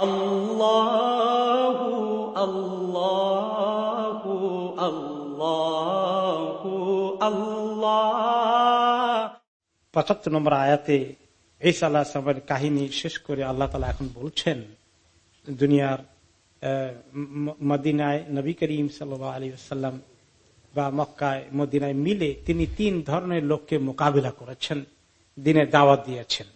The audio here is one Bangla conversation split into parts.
আল্লাহু পঁচাত্তর নম্বর আয়াতে ঈসা আল্লাহ আসলামের কাহিনী শেষ করে আল্লাহ তালা এখন বলছেন, দুনিয়ার মদিনায় নবী করিম সাল্লাহ আলী সাল্লাম বা মক্কায়, মদিনায় মিলে তিনি তিন ধরনের লোককে মোকাবিলা করেছেন দিনে দাওয়াত দিয়েছেন।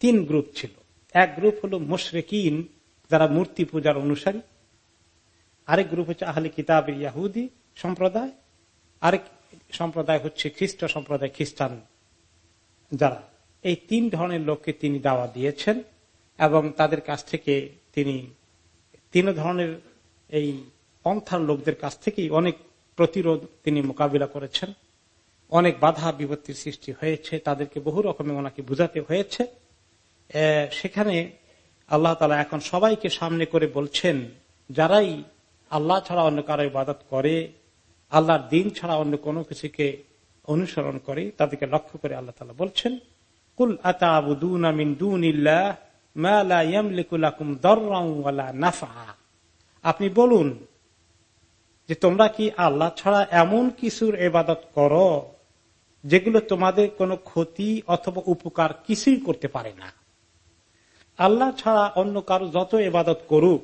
তিন গ্রুপ ছিল। এক গ্রুপ হলো মুশরেকিন, যারা মূর্তি পূজার অনুসারী। আরেক গ্রুপ হচ্ছে আহলে কিতাব ইয়াহুদি সম্প্রদায়। আরেক সম্প্রদায় হচ্ছে খ্রিস্ট সম্প্রদায়, খ্রিস্টান যারা। এই তিন ধরনের লোককে তিনি দাওয়া দিয়েছেন এবং তাদের কাছ থেকে তিনি তিন ধরনের এই পন্থার লোকদের কাছ থেকেই অনেক প্রতিরোধ তিনি মোকাবিলা করেছেন। অনেক বাধা বিপত্তির সৃষ্টি হয়েছে। তাদেরকে বহু রকমের ওনাকে বুঝাতে হয়েছে। সেখানে আল্লাহ তালা এখন সবাইকে সামনে করে বলছেন, যারাই আল্লাহ ছাড়া অন্য কারও ইবাদত করে, আল্লাহর দিন ছাড়া অন্য কোনো কিছুকে অনুসরণ করে, তাদেরকে লক্ষ্য করে আল্লাহ তালা বলছেন, কুল আপনি বলুন যে তোমরা কি আল্লাহ ছাড়া এমন কিছুর এবাদত করো, যেগুলো তোমাদের কোনো ক্ষতি অথবা উপকার কিছুই করতে পারে না? আল্লাহ ছাড়া অন্য কারও যত এবাদত করুক,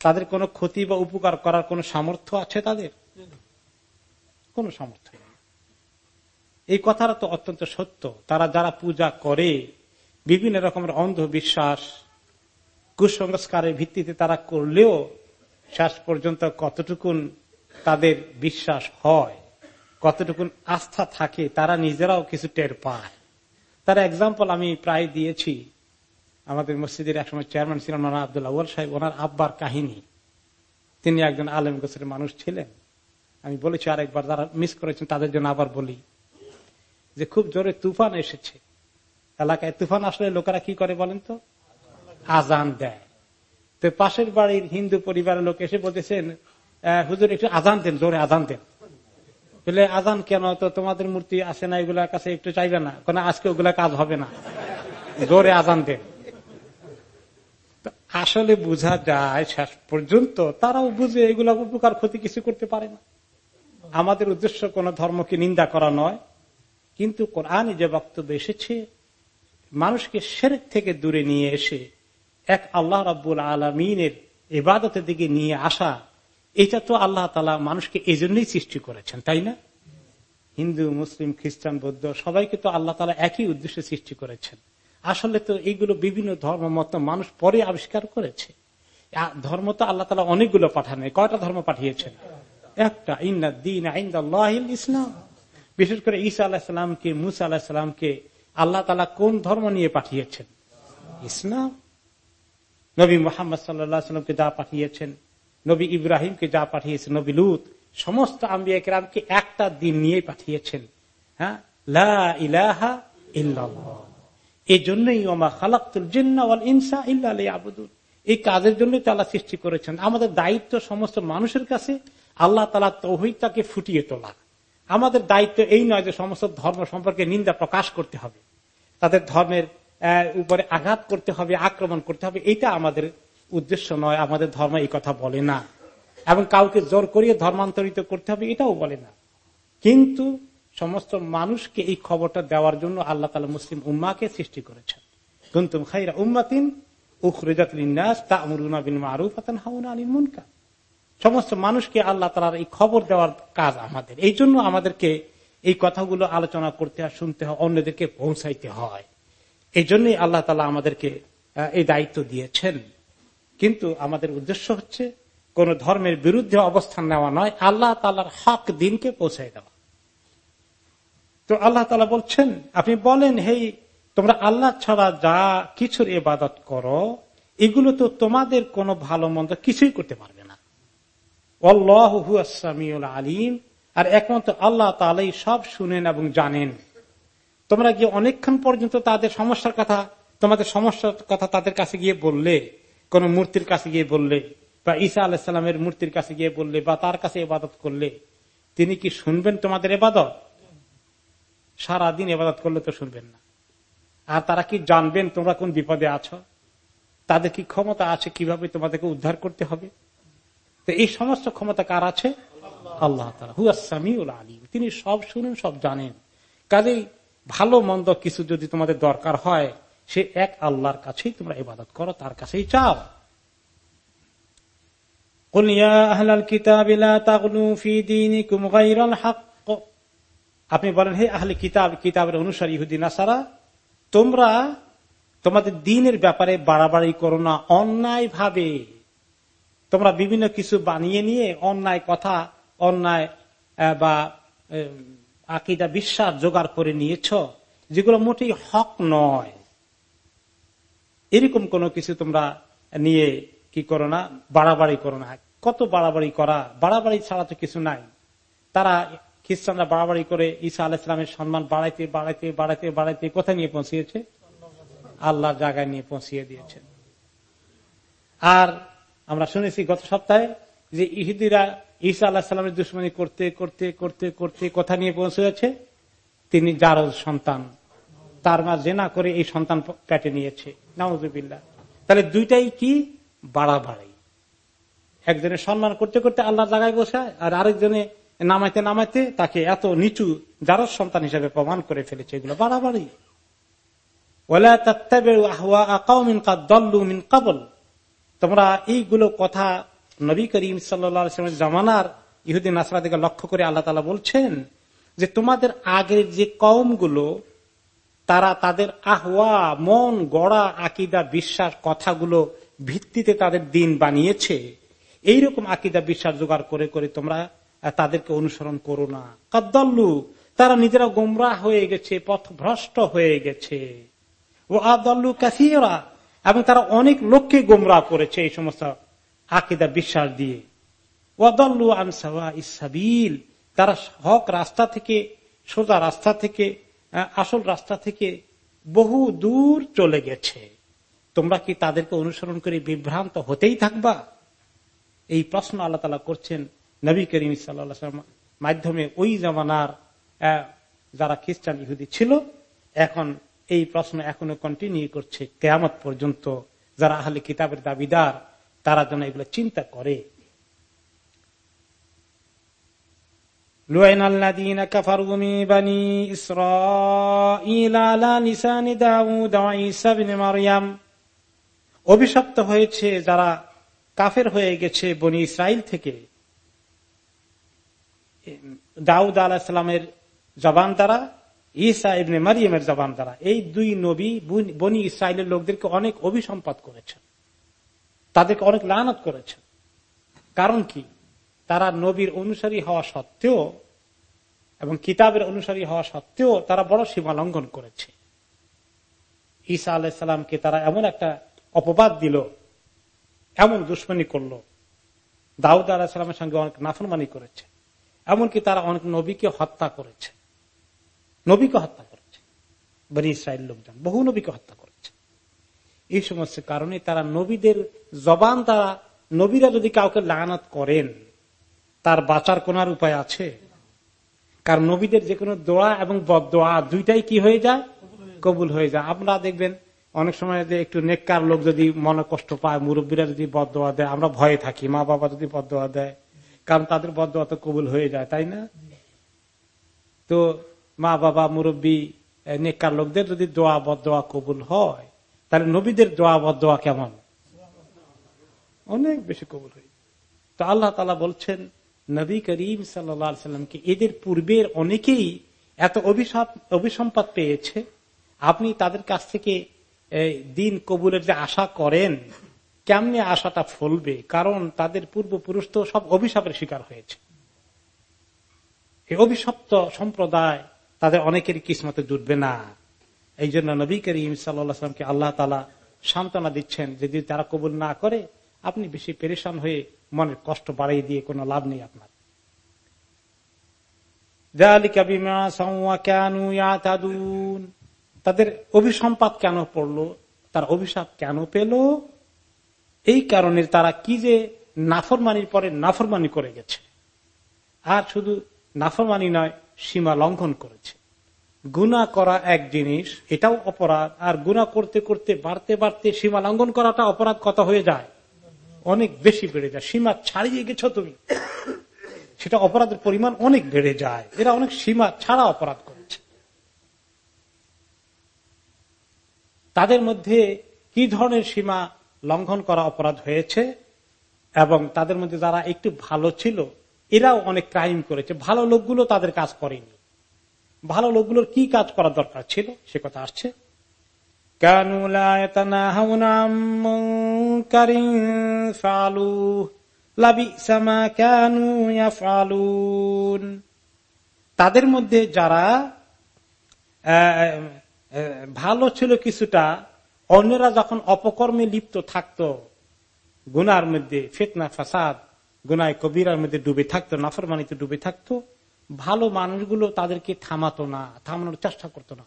তাদের কোনো ক্ষতি বা উপকার করার কোনো সামর্থ্য আছে তাদের? কোনো সামর্থ্য এই কথাটা তো অত্যন্ত সত্য। তারা যারা পূজা করে, বিভিন্ন রকমের অন্ধবিশ্বাস, কুসংস্কারের ভিত্তিতে তারা করলেও শেষ পর্যন্ত কতটুকুন তাদের বিশ্বাস হয়, কতটুকুন আস্থা থাকে, তারা নিজেরাও কিছু টের পায়। তার এক্সাম্পল আমি প্রায় দিয়েছি। আমাদের মসজিদের একসময় চেয়ারম্যান ছিলেন ওনার আব্দুল্লাহ ওয়াল সাহেব। ওনার আব্বার কাহিনী। তিনি একজন আলেম গোছের মানুষ ছিলেন। আমি বলেছি আরেকবার, যারা মিস করেছেন তাদের জন্য আবার বলি যে খুব জোরে তুফান এসেছে। এলাকায় তুফান আসলে লোকেরা কি করে বলেন তো? আজান দেয়। তো পাশের বাড়ির হিন্দু পরিবারের লোক এসে বলতেছেন হুজুর, একটু আজান দেন, জোরে আজান দেন। বলে, আজান কেন? তো তোমাদের মূর্তি আসে না, এগুলার কাছে একটু চাইবে না। কেন আজকে ওগুলা কাজ হবে না। জোরে আজান দেন। আসলে বোঝা যায় শেষ পর্যন্ত তারাও বুঝে এগুলা উপকার ক্ষতি কিছু করতে পারে না। আমাদের উদ্দেশ্য কোন ধর্মকে নিন্দা করা নয়, কিন্তু কোরআনে যে বক্তব্য এসেছে, মানুষকে সেরেক থেকে দূরে নিয়ে এসে এক আল্লাহ রাব্বুল আলমিনের এবাদতের দিকে নিয়ে আসা, এটা তো আল্লাহ তালা মানুষকে এই জন্যই সৃষ্টি করেছেন, তাই না? হিন্দু, মুসলিম, খ্রিস্টান, বৌদ্ধ সবাইকে তো আল্লাহ তালা একই উদ্দেশ্যে সৃষ্টি করেছেন। আসলে তো এইগুলো বিভিন্ন ধর্ম, মত, মানুষ পরে আবিষ্কার করেছে। ধর্ম তো আল্লাহ তালা অনেকগুলো পাঠান, কয়টা ধর্ম পাঠিয়েছেন? একটা, ইন্না দিন ইসলাম। বিশেষ করে ঈসা আলাহিসামকে মুসা আলাহিসামকে আল্লাহ তালা কোন ধর্ম নিয়ে পাঠিয়েছেন? ইসলাম। নবী মোহাম্মদ সাল্লামকে যা পাঠিয়েছেন, নবী ইব্রাহিমকে যা পাঠিয়েছেন, নবী লুত, সমস্ত আম্বিয়া একটা দিন নিয়ে পাঠিয়েছেন। হ্যাঁ? লা ইলাহা এই জন্যই ওমা খালাকুল জিন্না ওয়াল ইনসা ইল্লা আবুদুল এই কাজের জন্যই তালা সৃষ্টি করেছেন। আমাদের দায়িত্ব সমস্ত মানুষের কাছে, আল্লাহ তালা তৌহিতাকে ফুটিয়ে তোলা। আমাদের দায়িত্ব এই নয় যে সমস্ত ধর্ম সম্পর্কে নিন্দা প্রকাশ করতে হবে। তাদের ধর্মের উপরে আঘাত করতে হবে, আক্রমণ করতে হবে, এটা আমাদের উদ্দেশ্য নয়। আমাদের ধর্ম এই কথা বলে না। এবং কাউকে জোর করিয়ে ধর্মান্তরিত করতে হবে, এটাও বলে না। কিন্তু সমস্ত মানুষকে এই খবরটা দেওয়ার জন্য আল্লাহ তালা মুসলিম উম্মাকে সৃষ্টি করেছেন। কুন্তুম খাইরা উম্মাতিন সমস্ত মানুষকে আল্লাহ তালার এই খবর দেওয়ার কাজ আমাদের। এই জন্য আমাদেরকে এই কথাগুলো আলোচনা করতে হয়, শুনতে হয়, অন্যদেরকে পৌঁছাইতে হয়। এই জন্যই আল্লাহ তালা আমাদেরকে এই দায়িত্ব দিয়েছেন। কিন্তু আমাদের উদ্দেশ্য হচ্ছে কোন ধর্মের বিরুদ্ধে অবস্থান নেওয়া নয়, আল্লাহ তালার হক দিনকে পৌঁছাই দেওয়া। তো আল্লাহ তালা বলছেন, আপনি বলেন, হেই, তোমরা আল্লাহ ছাড়া যা কিছুর এবাদত করো, এগুলো তো তোমাদের কোনো ভালো মন্দ কিছুই করতে পারবে না। আলিম, আর একমাত্র আল্লাহ তালাই সব শুনেন এবং জানেন। তোমরা গিয়ে অনেকক্ষণ পর্যন্ত তাদের সমস্যার কথা, তোমাদের সমস্যার কথা তাদের কাছে গিয়ে বললে, কোন মূর্তির কাছে গিয়ে বললে, বা ঈসা আলাহিসাল্লামের মূর্তির কাছে গিয়ে বললে, বা তার কাছে এবাদত করলে, তিনি কি শুনবেন তোমাদের এবাদত সারাদিন এবাদত করলে তো শুনবেন না। আর তারা কি জানবেন তোমরা কোন বিপদে আছো? তাদের কি ক্ষমতা আছে? কীভাবে তোমাদেরকে উদ্ধার করতে হবে? তো এই সমস্ত ক্ষমতা কার আছে? আল্লাহ হুয়াসামিউল আলিম। তিনি সব শুনেন, সব জানেন। কাজেই ভালো মন্দ কিছু যদি তোমাদের দরকার হয়, সে এক আল্লাহর কাছেই তোমরা ইবাদত করো, তার কাছেই চাও। আপনি বলেন, হে আহলে কিতাব, কিতাবের অনুসারী ইহুদিন আসারা তোমরা তোমাদের দিনের ব্যাপারে বাড়াবাড়ি করো না অন্যায় ভাবে তোমরা বিভিন্ন কিছু বানিয়ে নিয়ে অন্যায় কথা, অন্যায় বা আকিদা বিশ্বাস জোগাড় করে নিয়েছ, যেগুলো মোটেই হক নয়। এরকম কোন কিছু তোমরা নিয়ে কি করো না, বাড়াবাড়ি করো না। কত বাড়াবাড়ি করা? বাড়াবাড়ি ছাড়া তো কিছু নাই। তারা খ্রিস্টানরা বাড়াবাড়ি করে ঈসা আল ইসলামের সম্মান বাড়াইতে বাড়াইতে বাড়াইতে বাড়াইতে কোথায় নিয়ে পৌঁছিয়েছে? আল্লাহর জায়গায় নিয়ে পৌঁছিয়ে দিয়েছেন আর আমরা শুনেছি গত সপ্তাহে যে ইহুদিরা ঈসা আল্লাহ সাল্লামের দুশ্মনী করতে করতে করতে করতে কথা নিয়ে পৌঁছেছে তিনি যার সন্তান। তার মা জেনা করে এই সন্তান পেটে নিয়েছে। নামজুবিল্লা তাহলে দুইটাই কি? বাড়াবাড়ি। একজনের সম্মান করতে করতে আল্লাহ জায়গায় বসায় আর আরেকজনে নামাইতে নামাইতে তাকে এত নিচু যার সন্তান হিসেবে প্রমাণ করে ফেলেছে এগুলো বাড়াবাড়ি। তোমরা এইগুলো কথা নবী করিম ইহুদিন লক্ষ্য করে আল্লাহ তালা বলছেন যে তোমাদের আগের যে কমগুলো তারা তাদের আহওয়া, মন, গড়া, আকিদা, বিশ্বাস কথাগুলো ভিত্তিতে তাদের দিন বানিয়েছে। এইরকম আকিদা, বিশ্বাস জোগাড় করে করে তোমরা তাদেরকে অনুসরণ করো না। কাদ্দল্লু, তারা নিজেরা গোমরা হয়ে গেছে পথ ভ্রষ্ট হয়ে গেছে। ও আদল্লু কাসিরা, এবং তারা অনেক লোককে গোমরা করেছে এই সমস্ত আকিদা বিশ্বাস দিয়ে। ওয়াদল্লু আনসাওয়া ইসাবিল তারা হক রাস্তা থেকে, সোজা রাস্তা থেকে আসল রাস্তা থেকে বহু দূর চলে গেছে। তোমরা কি তাদেরকে অনুসরণ করে বিভ্রান্ত হতেই থাকবা? এই প্রশ্ন আল্লাহ তালা করছেন নবী করিম সাল্লা মাধ্যমে ওই জমানার যারা খ্রিস্টান ইহুদি ছিল, এখন এই প্রশ্ন এখনও কন্টিনিউ করছে। কেয়ামত পর্যন্ত যারা আহলে কিতাবের দাবিদার, তারা যেন এগুলো চিন্তা করে। অভিশপ্ত হয়েছে যারা কাফের হয়ে গেছে বনি ইসরায়েল থেকে। দাউদ আলাহিসামের জবান দ্বারা ইসা ইবনে মারিয়ামের জবান দ্বারা, এই দুই নবী বনি ইসরায়েলের লোকদেরকে অনেক অভিসম্পাদ করেছেন। তাদেরকে অনেক লানত করেছেন। কারণ কি? তারা নবীর অনুসারী হওয়া সত্ত্বেও এবং কিতাবের অনুসারী হওয়া সত্ত্বেও তারা বড় সীমা লঙ্ঘন করেছে। ঈসা আলাইসাল্লামকে তারা এমন একটা অপবাদ দিল, এমন দুশ্মনী করল। দাউদ আলাহিসামের সঙ্গে অনেক নাফরমানি করেছে। এমনকি তারা অনেক নবীকে হত্যা করেছে। নবীকে হত্যা করেছে। বনি ইসরায়েল লোকজন, বহু নবীকে হত্যা করেছে। এই সমস্ত কারণে তারা নবীদের জবান তারা নবীরা যদি কাউকে লাগানাত করেন, তার বাঁচার কোনার উপায় আছে? কারণ নবীদের যে কোনো দোয়া এবং বদোয়া দুইটাই কি হয়ে যায়? কবুল হয়ে যায়। আপনারা দেখবেন, অনেক সময় যে একটু নেককার লোক যদি মনে কষ্ট পায়, মুরব্বীরা যদি বদোয়া দেয় আমরা ভয়ে থাকি মা বাবা যদি বদোয়া দেয়। কারণ তাদের বদোয়া তো কবুল হয়ে যায়, তাই না? তো মা বাবা মুরব্বী নেককার লোকদের যদি দোয়া বদোয়া কবুল হয়, তাহলে নবীদের দোয়া বদোয়া কেমন? অনেক বেশি কবুল হয়। তো আল্লাহ তালা বলছেন, নবী করিম সাল্লামকে এদের পূর্বের অনেকেই এত অভিসম্পাদ পেয়েছে? আপনি তাদের কাছ থেকে দিন কবুলের যে আশা করেন কেমনে আশাটা ফলবে? কারণ তাদের পূর্বপুরুষ তো সব অভিশাপের শিকার হয়েছে। অভিশপ্ত সম্প্রদায় তাদের অনেকেরই কিসমতে জুটবে না। এই জন্য নবী করিম সাল্লামকে আল্লাহ তালা সান্ত্বনা দিচ্ছেন যদি তারা কবুল না করে, আপনি বেশি পেরেশান হয়ে মনের কষ্ট বাড়িয়ে দিয়ে কোনো লাভ নেই আপনার। তাদের অভিসম্পাদ কেন পড়ল? তার অভিশাপ কেন পেল? এই কারণে তারা কি যে নাফরমানির পরে নাফরমানি করে গেছে। আর শুধু নাফরমানি নয়, সীমা লঙ্ঘন করেছে। গুণা করা এক জিনিস, এটাও অপরাধ। আর গুণা করতে করতে, বাড়তে বাড়তে সীমা লঙ্ঘন করাটা অপরাধ কত হয়ে যায়? অনেক বেশি বেড়ে যায়। সীমা ছাড়িয়ে গেছো তুমি। সেটা অপরাধের পরিমাণ অনেক বেড়ে যায়। এরা অনেক সীমা ছাড়া অপরাধ করেছে। তাদের মধ্যে কি ধরনের সীমা লঙ্ঘন করা অপরাধ হয়েছে এবং তাদের মধ্যে যারা একটু ভালো ছিল, এরাও অনেক ক্রাইম করেছে। ভালো লোকগুলো তাদের কাজ করেনি। ভালো লোকগুলোর কি কাজ করা দরকার ছিল? সে কথা আসছে। তাদের মধ্যে যারা ভালো ছিল কিছুটা অন্যরা যখন অপকর্মে লিপ্ত থাকত, গুনার মধ্যে ফেতনা, ফাসাদ, গুনায় কবিরার মধ্যে ডুবে থাকতো, নাফরমানিতে ডুবে থাকতো, ভালো মানুষগুলো তাদেরকে থামাতো না, থামানোর চেষ্টা করতো না।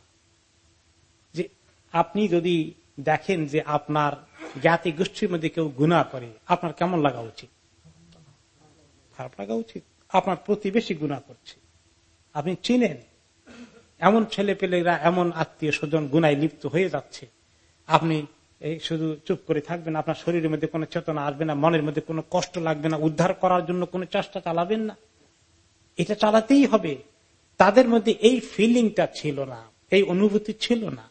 যে আপনি যদি দেখেন যে আপনার জ্ঞাতি গোষ্ঠীর মধ্যে কেউ গুণা করে, আপনার কেমন লাগা উচিত? খারাপ লাগা উচিত। আপনার প্রতিবেশী গুণা করছে। আপনি চিনেন, এমন ছেলে পেলেরা এমন আত্মীয় স্বজন গুনায় লিপ্ত হয়ে যাচ্ছে। আপনি এই শুধু চুপ করে থাকবেন, আপনার শরীরের মধ্যে কোনো চেতনা আসবে না, মনের মধ্যে কোনো কষ্ট লাগবে না, উদ্ধার করার জন্য কোনো চেষ্টা চালাবেন না। এটা চালাতেই হবে। তাদের মধ্যে এই ফিলিংটা ছিল না, এই অনুভূতি ছিল না।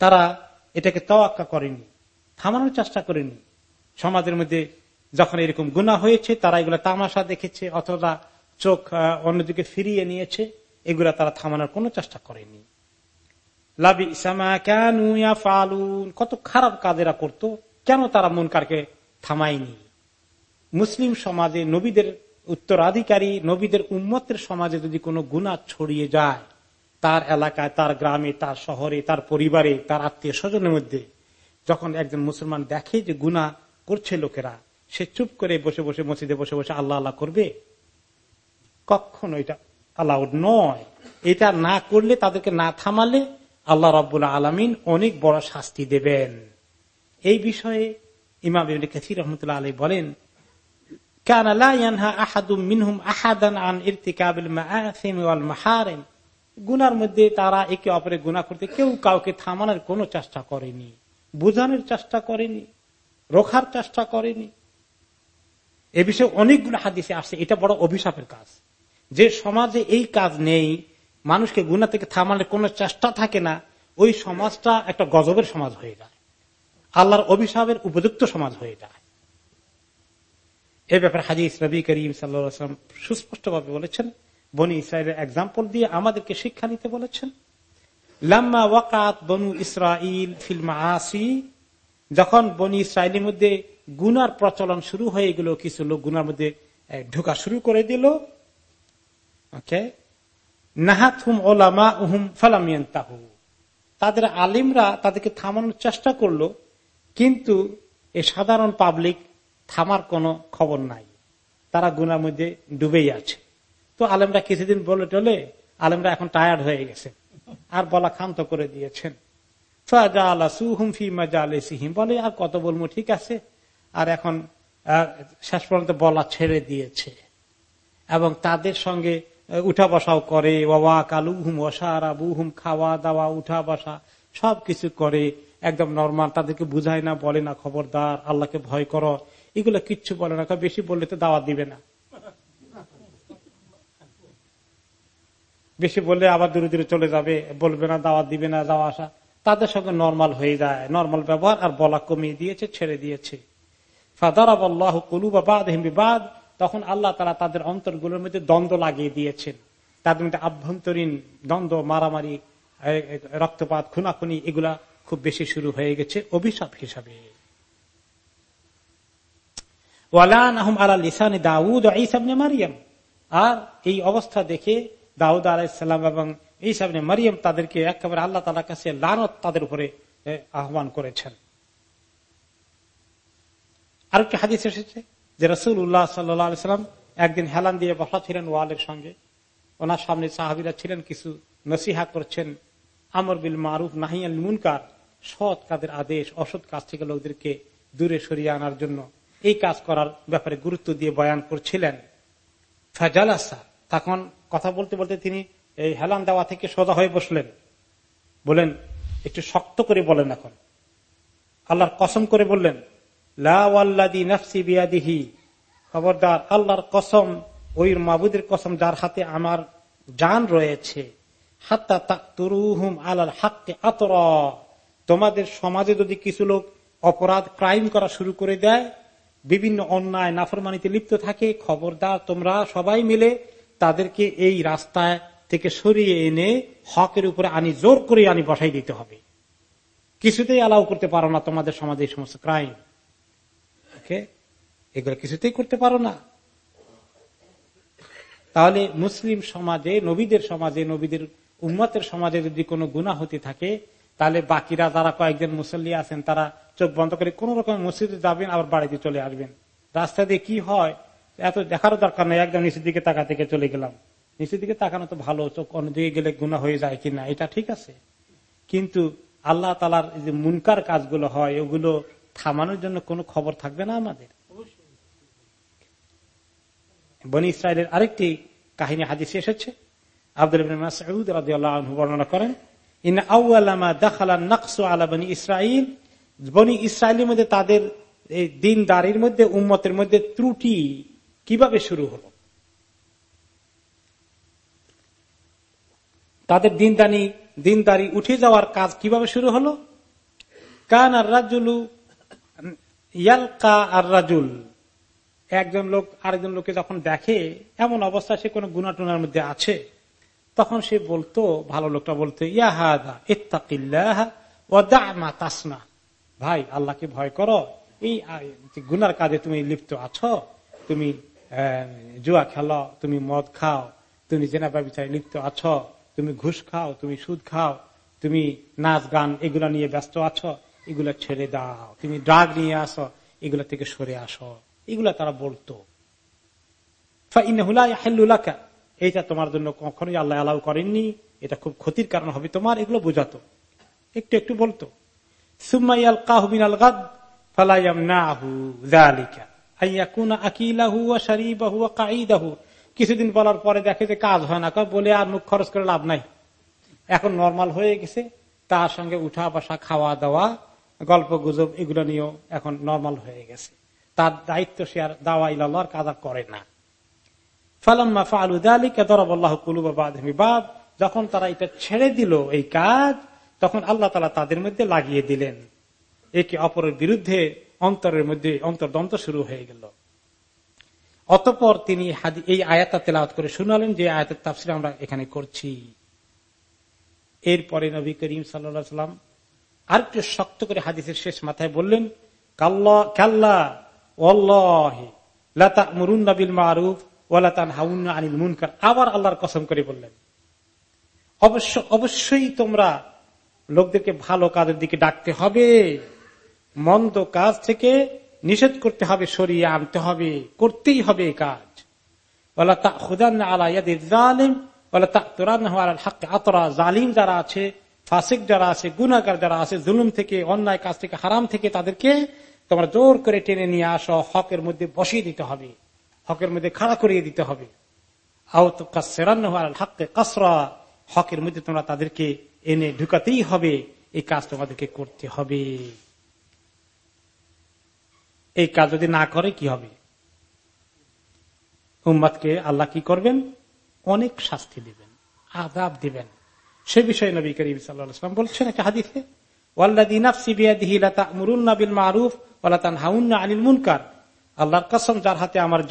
তারা এটাকে তওয়াক্কা করেনি, থামানোর চেষ্টা করেনি। সমাজের মধ্যে যখন এরকম গুণা হয়েছে, তারা এগুলো তামাশা দেখেছে, অথবা চোখ অন্যদিকে ফিরিয়ে নিয়েছে, এগুলা তারা থামানোর কোনো চেষ্টা করেনি। লাবি ইসামা কেন ফালুন কত খারাপ কাজেরা করত, কেন তারা মনকারকে থামায়নি? মুসলিম সমাজে নবীদের উত্তরাধিকারী, নবীদের উম্মতের সমাজে যদি কোনো গুণা ছড়িয়ে যায়, তার এলাকায়, তার গ্রামে, তার শহরে, তার পরিবারে, তার আত্মীয় স্বজনের মধ্যে, যখন একজন মুসলমান দেখে যে গুণা করছে লোকেরা, সে চুপ করে বসে বসে মসজিদে বসে বসে আল্লাহ আল্লাহ করবে? কখনো এটা আলাউড নয়। এটা না করলে তাদেরকে না থামালে আল্লাহ রব্বুল আলমিন অনেক বড় শাস্তি দেবেন। এই বিষয়ে ইমাম কাসির রহমতুল্লাহ আলী বলেন গুনার মধ্যে তারা একে অপরে গুণা করতে কেউ কাউকে থামানোর কোন চেষ্টা করেনি, বোঝানোর চেষ্টা করেনি, রোখার চেষ্টা করেনি। এ বিষয়ে অনেকগুলো হাদিসে আসছে এটা বড় অভিশাপের কাজ। যে সমাজে এই কাজ নেই মানুষকে গুণা থেকে থামানোর কোন চেষ্টা থাকে না, ওই সমাজটা একটা গজবের সমাজ হয়ে যায়। আল্লাহর অভিশাপের উপযুক্ত সমাজ হয়ে যায়। এ ব্যাপারে হাজি নবী করিম সাল্লাম সুস্পষ্টভাবে বলেছেন, বনি ইসরায়েলের এক্সাম্পল দিয়ে আমাদেরকে শিক্ষা নিতে বলেছেন, লাম্মা ওয়াকাত বনু ইসরাইল ফিল্মা আসি যখন বনি ইসরায়েলের মধ্যে গুনার প্রচলন শুরু হয়ে গেল, কিছু লোক গুনার মধ্যে ঢোকা শুরু করে দিল। তাদের আলিমরা তাদেরকে থামানোর চেষ্টা করল, কিন্তু এ সাধারণ পাবলিক থামার কোনো খবর নাই। তারা গুনার মধ্যে ডুবেই আছে। তো আলেমরা কিছুদিন বলে টলে, আলেমরা এখন টায়ার্ড হয়ে গেছে। আর বলা ক্ষান্ত করে দিয়েছেন। বলে, আর কত বলব, ঠিক আছে। আর এখন শেষ পর্যন্ত বলা ছেড়ে দিয়েছে। এবং তাদের সঙ্গে উঠা বসাও করে বাবা কালু হুম ওসারা হুম খাওয়া দাওয়া উঠা বসা সবকিছু করে, একদম নর্মাল তাদেরকে বুঝায় না, বলে না, খবরদার, আল্লাহকে ভয় করো, এগুলো কিচ্ছু বলে না বেশি বললে তো দাওয়াত দিবে না। বেশি বললে আবার দূরে দূরে চলে যাবে, বলবে না দাওয়া দিবে না, যাওয়া আসা। তাদের সঙ্গে নর্মাল হয়ে যায় নর্মাল ব্যবহার, আর বলা কমিয়ে দিয়েছে, ছেড়ে দিয়েছে। ফাদার আল্লাহ কলু বা বাদ তখন আল্লাহ তারা তাদের অন্তরগুলোর মধ্যে দ্বন্দ্ব লাগিয়ে দিয়েছেন। তাদের মধ্যে আভ্যন্তরীণ দ্বন্দ্ব, মারামারি রক্তপাত, খুনাখুনি এগুলা খুব বেশি শুরু হয়ে গেছে অভিশাপ হিসাবে। আর এই অবস্থা দেখে দাউদ আলাইসাল্লাম এবং এই সামনে মারিয়াম তাদেরকে একেবারে আল্লাহ তালার কাছে লানত তাদের উপরে আহ্বান করেছেন। আর একটি হাদিস এসেছে যে রসুল উল্লাহ সাল্লাম একদিন হেলান দিয়ে বসা ছিলেন ওয়ালের সঙ্গে। ওনার সামনে সাহাবিরা ছিলেন, কিছু নসিহা করছেন। আমর বিল মারুফ নাহিয়াল মুনকার, সৎ কাজের আদেশ, অসৎ কাজ থেকে লোকদেরকে দূরে সরিয়ে আনার জন্য এই কাজ করার ব্যাপারে গুরুত্ব দিয়ে বয়ান করছিলেন। ফাজালাসা, তখন কথা বলতে বলতে তিনি এই হেলান দেওয়া থেকে সোজা হয়ে বসলেন। বলেন, একটু শক্ত করে বলেন এখন। আল্লাহর কসম করে বললেন লাদি খবরদার, আল্লাহর কসম, ওই মাবুদের কসম যার হাতে আমার জান রয়েছে। হাত্তা তাকুরুহুম আলাল হাক্কে আতর। তোমাদের সমাজে যদি কিছু লোক অপরাধ ক্রাইম করা শুরু করে দেয়, বিভিন্ন অন্যায় নাফরমানিতে লিপ্ত থাকে, খবরদার তোমরা সবাই মিলে তাদেরকে এই রাস্তায় থেকে সরিয়ে এনে হকের উপরে আনি, জোর করে আনি, বসাই দিতে হবে। কিছুতেই অ্যালাউ করতে পারো না তোমাদের সমাজে এই সমস্ত ক্রাইম। ওকে এগুলো কিছুতেই করতে পারো না। তাহলে মুসলিম সমাজে, নবীদের সমাজে, নবীদের উম্মতের সমাজে যদি কোনো গুণা হতে থাকে, তাহলে বাকিরা যারা কয়েকজন মুসল্লি আছেন, তারা চোখ বন্ধ করে কোন রকম মসজিদে যাবেন, আবার বাড়িতে চলে আসবেন। রাস্তা দিয়ে কি হয়? এত দেখারও দরকার নেই, একদম নিচের দিকে তাকা থেকে চলে গেলাম। নিচের দিকে তাকানো তো ভালো, চোখ অন্যদিকে গেলে গুণা হয়ে যায় কিনা, এটা ঠিক আছে। কিন্তু আল্লাহ তালার যে মুনকার কাজগুলো হয়, ওগুলো থামানোর জন্য কোনো খবর থাকবে না আমাদের। বনি ইসরায়েলের আরেকটি কাহিনী হাদিসে এসেছে। আব্দুল বর্ণনা করেন ইন বনি ইসরাইল বনি ইসরায়েলের মধ্যে তাদের দিনদারির মধ্যে উম্মতের মধ্যে ত্রুটি কীভাবে শুরু হলো? তাদের দিনদানি দিনদারি উঠে যাওয়ার কাজ কীভাবে শুরু হলো? কান আর রাজুলু ইয়ালকা আর রাজুল একজন লোক আরেকজন লোকে যখন দেখে, এমন অবস্থা সে কোন গুণাটুনার মধ্যে আছে, তখন সে বলতো, ভালো লোকটা বলতো ইয়াহাদা ভাই, আল্লাহকে ভয় করো, এই গুনার কাজে তুমি লিপ্ত আছো, তুমি জুয়া খেলো, তুমি মদ খাও, তুমি জেনা ব্যবচারে লিপ্ত আছো, তুমি ঘুষ খাও, তুমি সুদ খাও, তুমি নাচ গান এগুলা নিয়ে ব্যস্ত আছো এগুলা ছেড়ে দাও। তুমি ড্রাগ নিয়ে আসো, এগুলা থেকে সরে আসো। এগুলা তারা বলতো। এইটা তোমার জন্য কখনোই আল্লাহ আলাউ করেননি। এটা খুব ক্ষতির কারণ হবে তোমার, এগুলো বোঝাতো। একটু একটু বলতো। কিছুদিন বলার পরে দেখে যে কাজ হয় না। বলে আর মুখ খরচ করে লাভ নাই। এখন নর্মাল হয়ে গেছে। তার সঙ্গে উঠা বসা খাওয়া দাওয়া গল্প, গুজব এগুলো নিয়েও এখন নর্মাল হয়ে গেছে। তার দায়িত্ব সে আর দাওয়া ইলার কাজ আর করে না। ফালাম্মা ফালুদালিকা দরবাল্লাহ কুলুবাদ যখন তারা এটা ছেড়ে দিল, এই কাজ, তখন আল্লাহ তালা তাদের মধ্যে লাগিয়ে দিলেন। একে অপরের বিরুদ্ধে অন্তরের মধ্যে অন্তর্দন্ত শুরু হয়ে গেল। অতপর তিনি এই আয়াতটা তেলাওয়াত করে শুনালেন যে আয়াতের তাফসির আমরা এখানে করছি। এরপরে নবী করিম সাল্লাম আর একটু শক্ত করে হাদিসের শেষ মাথায় বললেন আবার আল্লাহর কসম করে বললেন। অবশ্য, অবশ্যই তোমরা লোকদেরকে ভালো কাজের দিকে ডাকতে হবে, মন্দ কাজ থেকে নিষেধ করতে হবে, সরিয়ে আনতে হবে, করতেই হবে এই কাজ। জালিম যারা আছে ফাসিক যারা আছে গুনাগার যারা আছে, জুলুম থেকে, অন্যায় কাজ থেকে, হারাম থেকে তাদেরকে তোমরা জোর করে টেনে নিয়ে আসো, হকের মধ্যে বসিয়ে দিতে হবে। হকের মধ্যে খাড়া করিয়ে দিতে হবে। হকের মধ্যে তোমরা তাদেরকে এনে ঢুকাতেই হবে। এই কাজ তোমাদেরকে করতে হবে। এই কাজ যদি না করে, কি হবে? উম্মাদকে আল্লাহ কি করবেন? অনেক শাস্তি দিবেন আদাব দিবেন। সে বিষয়ে নবী করিম সাল্লাম বলছেন একটা আনিল আল্লাহর কসম, যার হাতে আমার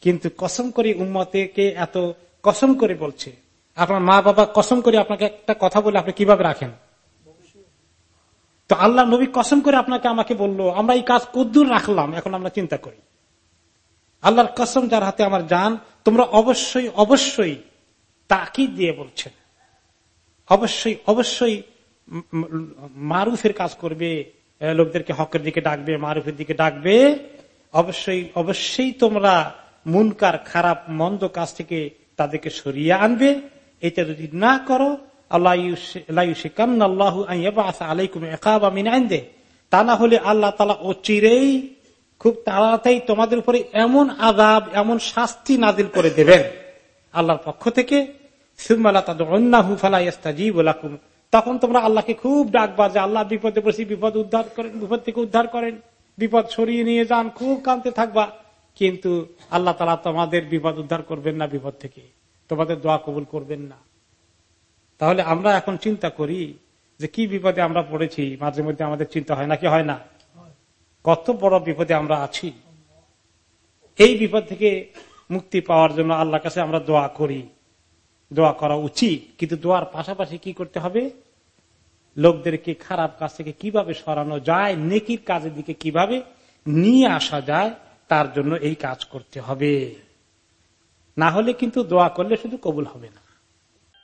কিন্তু কসম করি উম্মতেকে এত কসম করে বলছে। আপনার মা বাবা কসম করে আপনাকে একটা কথা বলে আপনি কীভাবে রাখেন? তো আল্লাহ নবী কসম করে আপনাকে আমাকে বলল, আমরা এই কাজ কদ্দুর রাখলাম? এখন আমরা চিন্তা করি। আল্লাহর কসম, যার হাতে আমার যান তোমরা অবশ্যই অবশ্যই তাকি দিয়ে বলছেন। অবশ্যই অবশ্যই মারুফের কাজ করবে লোকদেরকে হকের দিকে ডাকবে, মারুফের দিকে ডাকবে। অবশ্যই অবশ্যই তোমরা মুনকার, খারাপ, মন্দ কাজ থেকে তাদেরকে সরিয়ে আনবে। এটা যদি না করো, আল্লাহ তা না হলে আল্লাহ তালা ও চিরেই খুব তাড়াতাড়ি তোমাদের উপরে এমন আদাব এমন শাস্তি নাজিল করে দেবেন। আল্লাহর পক্ষ থেকে তখন তোমরা আল্লাহকে খুব ডাকবা যে আল্লাহ বিপদে বসি বিপদ উদ্ধার করেন, বিপদ থেকে উদ্ধার করেন। বিপদ সরিয়ে নিয়ে যান, খুব কানতে থাকবা। কিন্তু আল্লাহ তালা তোমাদের বিপদ উদ্ধার করবেন না বিপদ থেকে। তোমাদের দোয়া কবুল করবেন না। তাহলে আমরা এখন চিন্তা করি যে কি বিপদে আমরা পড়েছি, মাঝে মধ্যে আমাদের চিন্তা হয় নাকি হয় না। কত বড় বিপদে আমরা আছি। এই বিপদ থেকে মুক্তি পাওয়ার জন্য আল্লাহ কাছে আমরা দোয়া করি। দোয়া করা উচিত, কিন্তু দোয়ার পাশাপাশি কি করতে হবে? লোকদেরকে খারাপ কাজ থেকে কীভাবে সরানো যায়, নেকির কাজের দিকে কীভাবে নিয়ে আসা যায়, তার জন্য এই কাজ করতে হবে। না হলে কিন্তু দোয়া করলে শুধু কবুল হবে না।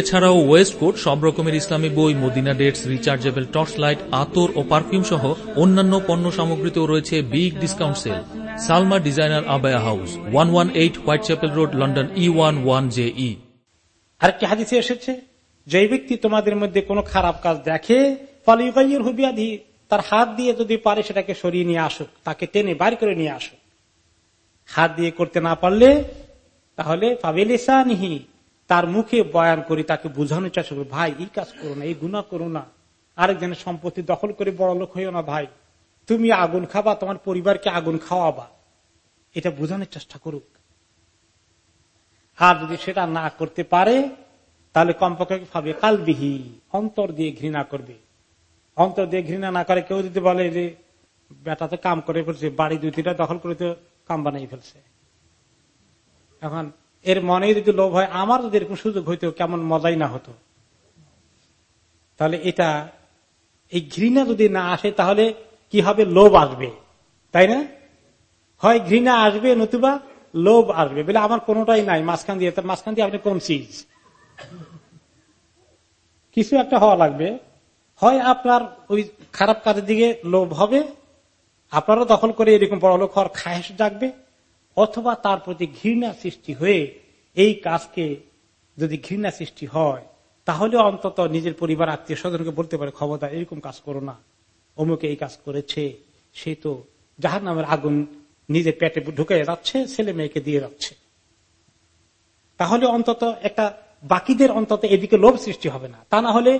এছাড়াও ওয়েস্ট কোট সব রকমের ইসলামী বই, Medina dates, rechargeable torch light আতর ও পারফিউম সহ অন্যান্য পণ্য সামগ্রীতেও রয়েছে big discount sale. Salma designer abaya house, one one eight Whitechapel Road, London E one one J E আর আরেকটি হাদিসে এসেছে যে ব্যক্তি তোমাদের মধ্যে কোনো খারাপ কাজ দেখে ফলিগাইয়ের হুবিয়াধি তার হাত দিয়ে যদি পারে সেটাকে সরিয়ে নিয়ে আসুক, তাকে টেনে বার করে নিয়ে আসুক। হাত দিয়ে করতে না পারলে, তাহলে তার মুখে বয়ান করি, তাকে বুঝানোর চেষ্টা করি, ভাই, এই কাজ করো না, এই গুণা করো না। আরেকজনের সম্পত্তি দখল করে বড় লোক হইও না, ভাই। তুমি আগুন খাবা, তোমার পরিবারকে আগুন খাওয়াবা। এটা বোঝানোর চেষ্টা করুক। আর যদি সেটা না করতে পারে, তাহলে কমপক্ষে ভাবে কালবিহি অন্তর দিয়ে ঘৃণা করবে। অন্তর দিয়ে ঘৃণা না করে কেউ যদি বলে যে, বেটা, তো কাম করে ফেলছে, বাড়ি দুই তিনটা দখল করে তো কাম বানাই ফেলছে। এখন এর মনে যদি লোভ হয়, আমার যদি এরকম সুযোগ হইতো, কেমন মজাই না হতো। তাহলে এটা, এই ঘৃণা যদি না আসে, তাহলে কি হবে? লোভ আসবে। তাই না? হয় ঘৃণা আসবে, নতুবা লোভ আসবে। বলে আমার কোনটাই নাই, মাঝখান দিয়ে মাঝখান দিয়ে আপনি কোন চিজ? কিছু একটা হওয়া লাগবে। হয় আপনার ওই খারাপ কাজের দিকে লোভ হবে, আপনারও দখল করে এরকম বড় লোক হওয়ার খায়স জাগবে। অথবা তার প্রতি ঘৃণা সৃষ্টি হয়ে এই কাজকে যদি ঘৃণা সৃষ্টি হয়, তাহলে অন্তত নিজের পরিবার, আত্মীয় স্বজনকে বলতে পারে ক্ষমতা এরকম কাজ করো না। অমুকে এই কাজ করেছে, সে তো যাহার নামের আগুন নিজের পেটে ঢুকে যাচ্ছে, ছেলে মেয়েকে দিয়ে যাচ্ছে। তাহলে অন্তত একটা বাকিদের অন্তত এদিকে লোভ সৃষ্টি হবে না। তা না হলে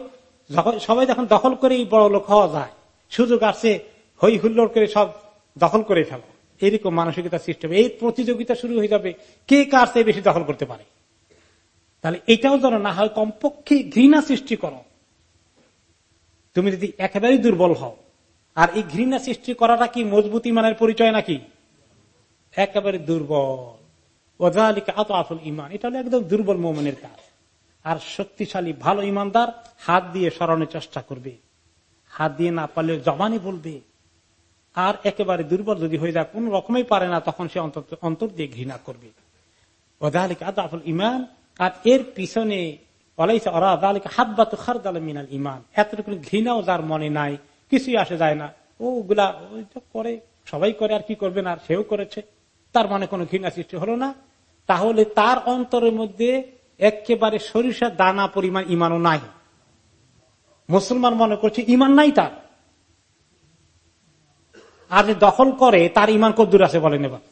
সবাই যখন দখল করেই বড় লোক হওয়া যায়, সুযোগ আসছে হই হুল্লোড় করে সব দখল করে ফেলো। এরকম মানসিকতা হবে এই প্রতিযোগিতা শুরু হয়ে যাবে, কে কার চেয়ে বেশি দখল করতে পারে? তাহলে এটাও যেন না হয় কমপক্ষে ঘৃণা সৃষ্টি করো। তুমি যদি একেবারেই দুর্বল হও, আর এই ঘৃণা সৃষ্টি করাটা কি মজবুতি মানের পরিচয় নাকি? একেবারে দুর্বল। ওজালিকা আত আফুল ইমান এটা হলো একদম দুর্বল মোমেনের কাজ। আর শক্তিশালী, ভালো ইমানদার হাত দিয়ে সরানোর চেষ্টা করবে। হাত দিয়ে না পারলে জবানি বলবে আর একেবারে দুর্বল যদি হয়ে যায়, কোন রকমই পারে না, তখন সে অন্তর দিয়ে ঘৃণা করবে। ইমান আর এর পিছনে ইমান ঘৃণাও যার মনে নাই, কিছুই আসে যায় না। ও করে, সবাই করে, আর কি করবে না সেও করেছে। তার মানে কোনো ঘৃণা সৃষ্টি হলো না। তাহলে তার অন্তরের মধ্যে একেবারে সরিষা দানা পরিমাণ ইমানও নাই। মুসলমান মনে করছে ইমান নাই তার। আর যে দখল করে, তার ইমান কদ্দুর আছে বলেন এবার?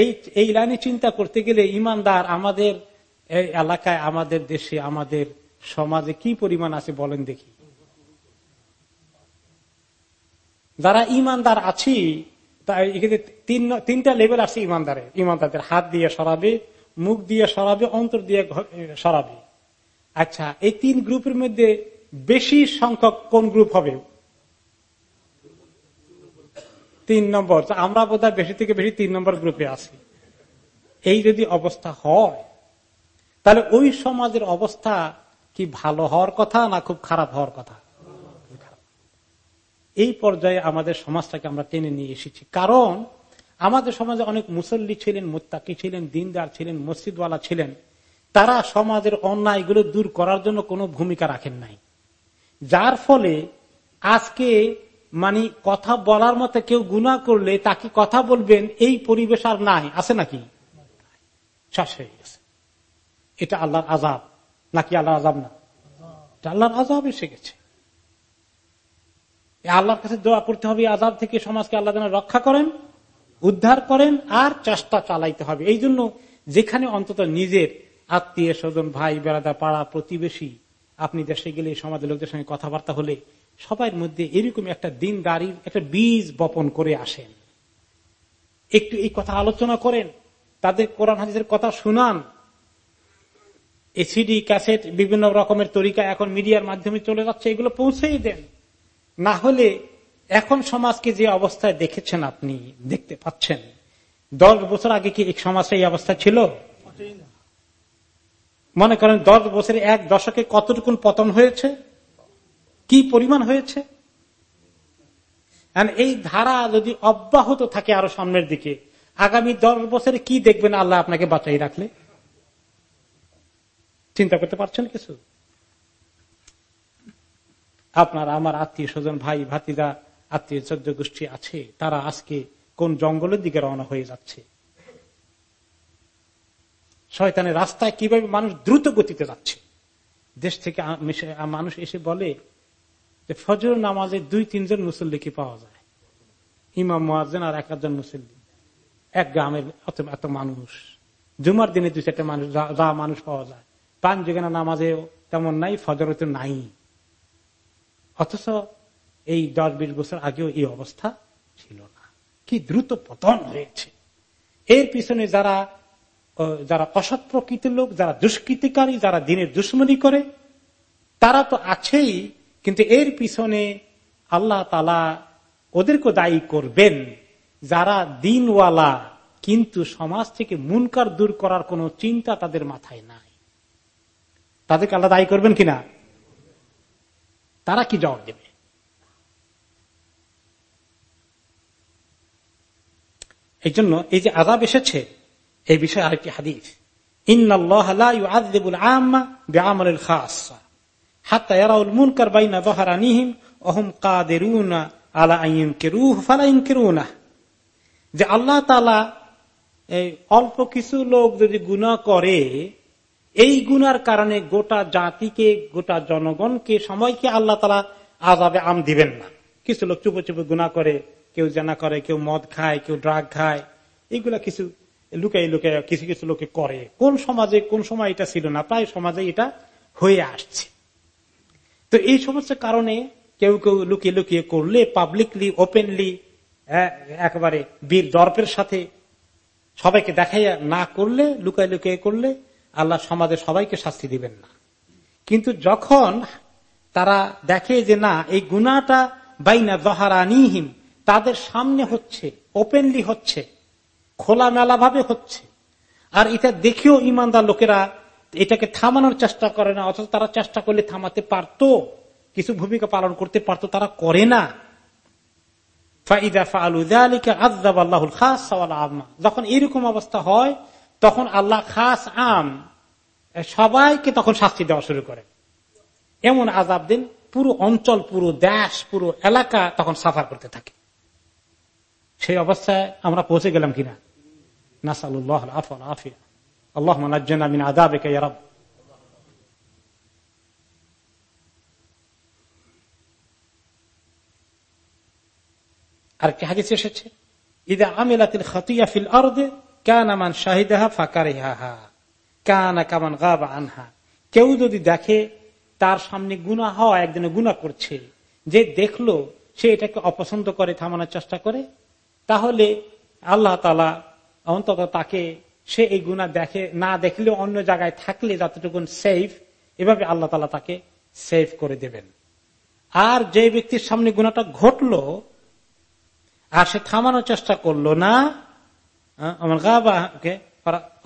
এই এই লাইনে চিন্তা করতে গেলে ইমানদার আমাদের এলাকায়, আমাদের দেশে, আমাদের সমাজে কি পরিমাণ আছে বলেন দেখি। যারা ইমানদার আছি তিনটা লেভেল আছে ইমানদারের ইমানদারদের হাত দিয়ে সরাবে, মুখ দিয়ে সরাবে, অন্তর দিয়ে সরাবে। আচ্ছা এই তিন গ্রুপের মধ্যে বেশি সংখ্যক কোন গ্রুপ হবে? তিন নম্বর। আমরা বোধ বেশি থেকে বেশি তিন নম্বর গ্রুপে আছি। এই যদি অবস্থা হয়, তাহলে ওই সমাজের অবস্থা কি ভালো হওয়ার কথা না খুব খারাপ হওয়ার কথা? এই পর্যায়ে আমাদের সমাজটাকে আমরা টেনে নিয়ে এসেছি। কারণ আমাদের সমাজে অনেক মুসল্লি ছিলেন, মোত্তাকি ছিলেন, দিনদার ছিলেন, মসজিদওয়ালা ছিলেন। তারা সমাজের অন্যায়গুলো দূর করার জন্য কোনো ভূমিকা রাখেন নাই। যার ফলে আজকে মানে কথা বলার মতো কেউ গুণা করলে তাকে কথা বলবেন, এই পরিবেশ আর নাই। আছে নাকি? এটা আল্লাহর আজাব নাকি আল্লাহ আজাব না? আল্লাহর আজাব এসে গেছে। আল্লাহর কাছে দোয়া করতে হবে আজাব থেকে সমাজকে আল্লাহ যেন রক্ষা করেন, উদ্ধার করেন আর চেষ্টা চালাইতে হবে। এই জন্য যেখানে অন্তত নিজের আত্মীয় স্বজন, ভাই বেড়াদা পাড়া প্রতিবেশী আপনি দেশে গেলে, সমাজের লোকদের সঙ্গে কথাবার্তা হলে সবার মধ্যে এরকম একটা দিন দাঁড়িয়ে একটা বীজ বপন করে আসেন। একটু এই কথা আলোচনা করেন, তাদের কোরআন হাজিদের কথা শুনান। এসিডি, ক্যাসেট, বিভিন্ন রকমের তরিকা এখন মিডিয়ার মাধ্যমে চলে যাচ্ছে, এগুলো পৌঁছেই দেন। না হলে এখন সমাজকে যে অবস্থায় দেখেছেন আপনি, দেখতে পাচ্ছেন। দশ বছর আগে কি সমাজে এই অবস্থা ছিল? মনে করেন দশ বছরে এক দশকে কতটুকুন পতন হয়েছে? কি পরিমাণ হয়েছে? এই ধারা যদি অব্যাহত থাকে আরও সামনের দিকে, আগামী দশ বছরে কি দেখবেন আল্লাহ আপনাকে বাঁচাই রাখলে? চিন্তা করতে পারছেন কিছু? আপনার, আমার আত্মীয় স্বজন, ভাই ভাতিরা আত্মীয়, চোদ্দ গোষ্ঠী আছে, তারা আজকে কোন জঙ্গলের দিকে রওনা হয়ে যাচ্ছে? শয়তানের রাস্তায় কীভাবে মানুষ দ্রুত গতিতে যাচ্ছে। দেশ থেকে মানুষ এসে বলে যে ফজর নামাজে দুই, তিনজন মুসল্লিকে পাওয়া যায়। ইমাম মোয়াজেন আর এক একজন মুসল্লি। এক গ্রামের এত মানুষ। জুমার দিনে দুই চারটা মানুষ যা মানুষ পাওয়া যায়। পান যেখানে নামাজে তেমন নাই ফজর তো নাই। অথচ এই দশ, বিশ বছর আগেও এই অবস্থা ছিল না। কি দ্রুত পতন হয়েছে। এর পিছনে যারা যারা অসৎ প্রকৃতির লোক, যারা দুষ্কৃতিকারী, যারা দিনের দুশ্মনী করে, তারা তো আছেই, কিন্তু এর পিছনে আল্লাহ তালা ওদেরকে দায়ী করবেন। যারা দিনওয়ালা, কিন্তু সমাজ থেকে মুনকার দূর করার কোন চিন্তা তাদের মাথায় নাই। তাদেরকে আল্লাহ দায়ী করবেন কিনা? তারা কি জবাব দেবে? এই জন্য এই যে আজাব এসেছে এই বিষয়ে আরেকটি হাদিস। যে আল্লাহ তালা অল্প কিছু লোক যদি গুণা করে, এই গুনার কারণে গোটা জাতিকে, গোটা জনগণকে সময়কে আল্লাহ তালা আজাবে আম দিবেন না। কিছু লোক চুপে চুপে গুণা করে, কেউ জানা করে, কেউ মদ খায়, কেউ ড্রাগ খায় এইগুলা কিছু লুকাই লুকাই কিছু কিছু লোকে করে। কোন সমাজে কোন সময় এটা ছিল না, প্রায় সমাজে এটা হয়ে আসছে। তো এই সমস্ত কারণে কেউ কেউ লুকিয়ে লুকিয়ে করলে পাবলিকলি ওপেনলি একেবারে বীর দর্পের সাথে সবাইকে দেখাইয়া না করলে লুকাই লুকিয়ে করলে আল্লাহ সমাজে সবাইকে শাস্তি দিবেন না। কিন্তু যখন তারা দেখে যে না, এই গুণাটা বাইনা দহারা নিহীন তাদের সামনে হচ্ছে ওপেনলি হচ্ছে খোলামেলা ভাবে হচ্ছে। আর এটা দেখেও ইমানদার লোকেরা এটাকে থামানোর চেষ্টা করে না, অথচ তারা চেষ্টা করলে থামাতে পারত, কিছু ভূমিকা পালন করতে পারত, তারা করে না। যখন এরকম অবস্থা হয়, তখন আল্লাহ খাস আম। সবাইকে তখন শাস্তি দেওয়া শুরু করে। এমন আজাব দিন, পুরো অঞ্চল, পুরো দেশ, পুরো এলাকা তখন সাফার করতে থাকে। সেই অবস্থায় আমরা পৌঁছে গেলাম কিনা? আনহা। কেউ যদি দেখে তার সামনে গুণা হওয়া একদিনে গুণা করছে, যে দেখল সে এটাকে অপছন্দ করে, থামানোর চেষ্টা করে তাহলে আল্লাহ তালা অন্তত তাকে সে এই গুণা দেখে, না দেখলে অন্য জায়গায় থাকলে যতটুকু সেফ এভাবে আল্লাহ তালা তাকে সেভ করে দেবেন। আর যে ব্যক্তির সামনে গুণাটা ঘটলো, আর সে থামানোর চেষ্টা করল না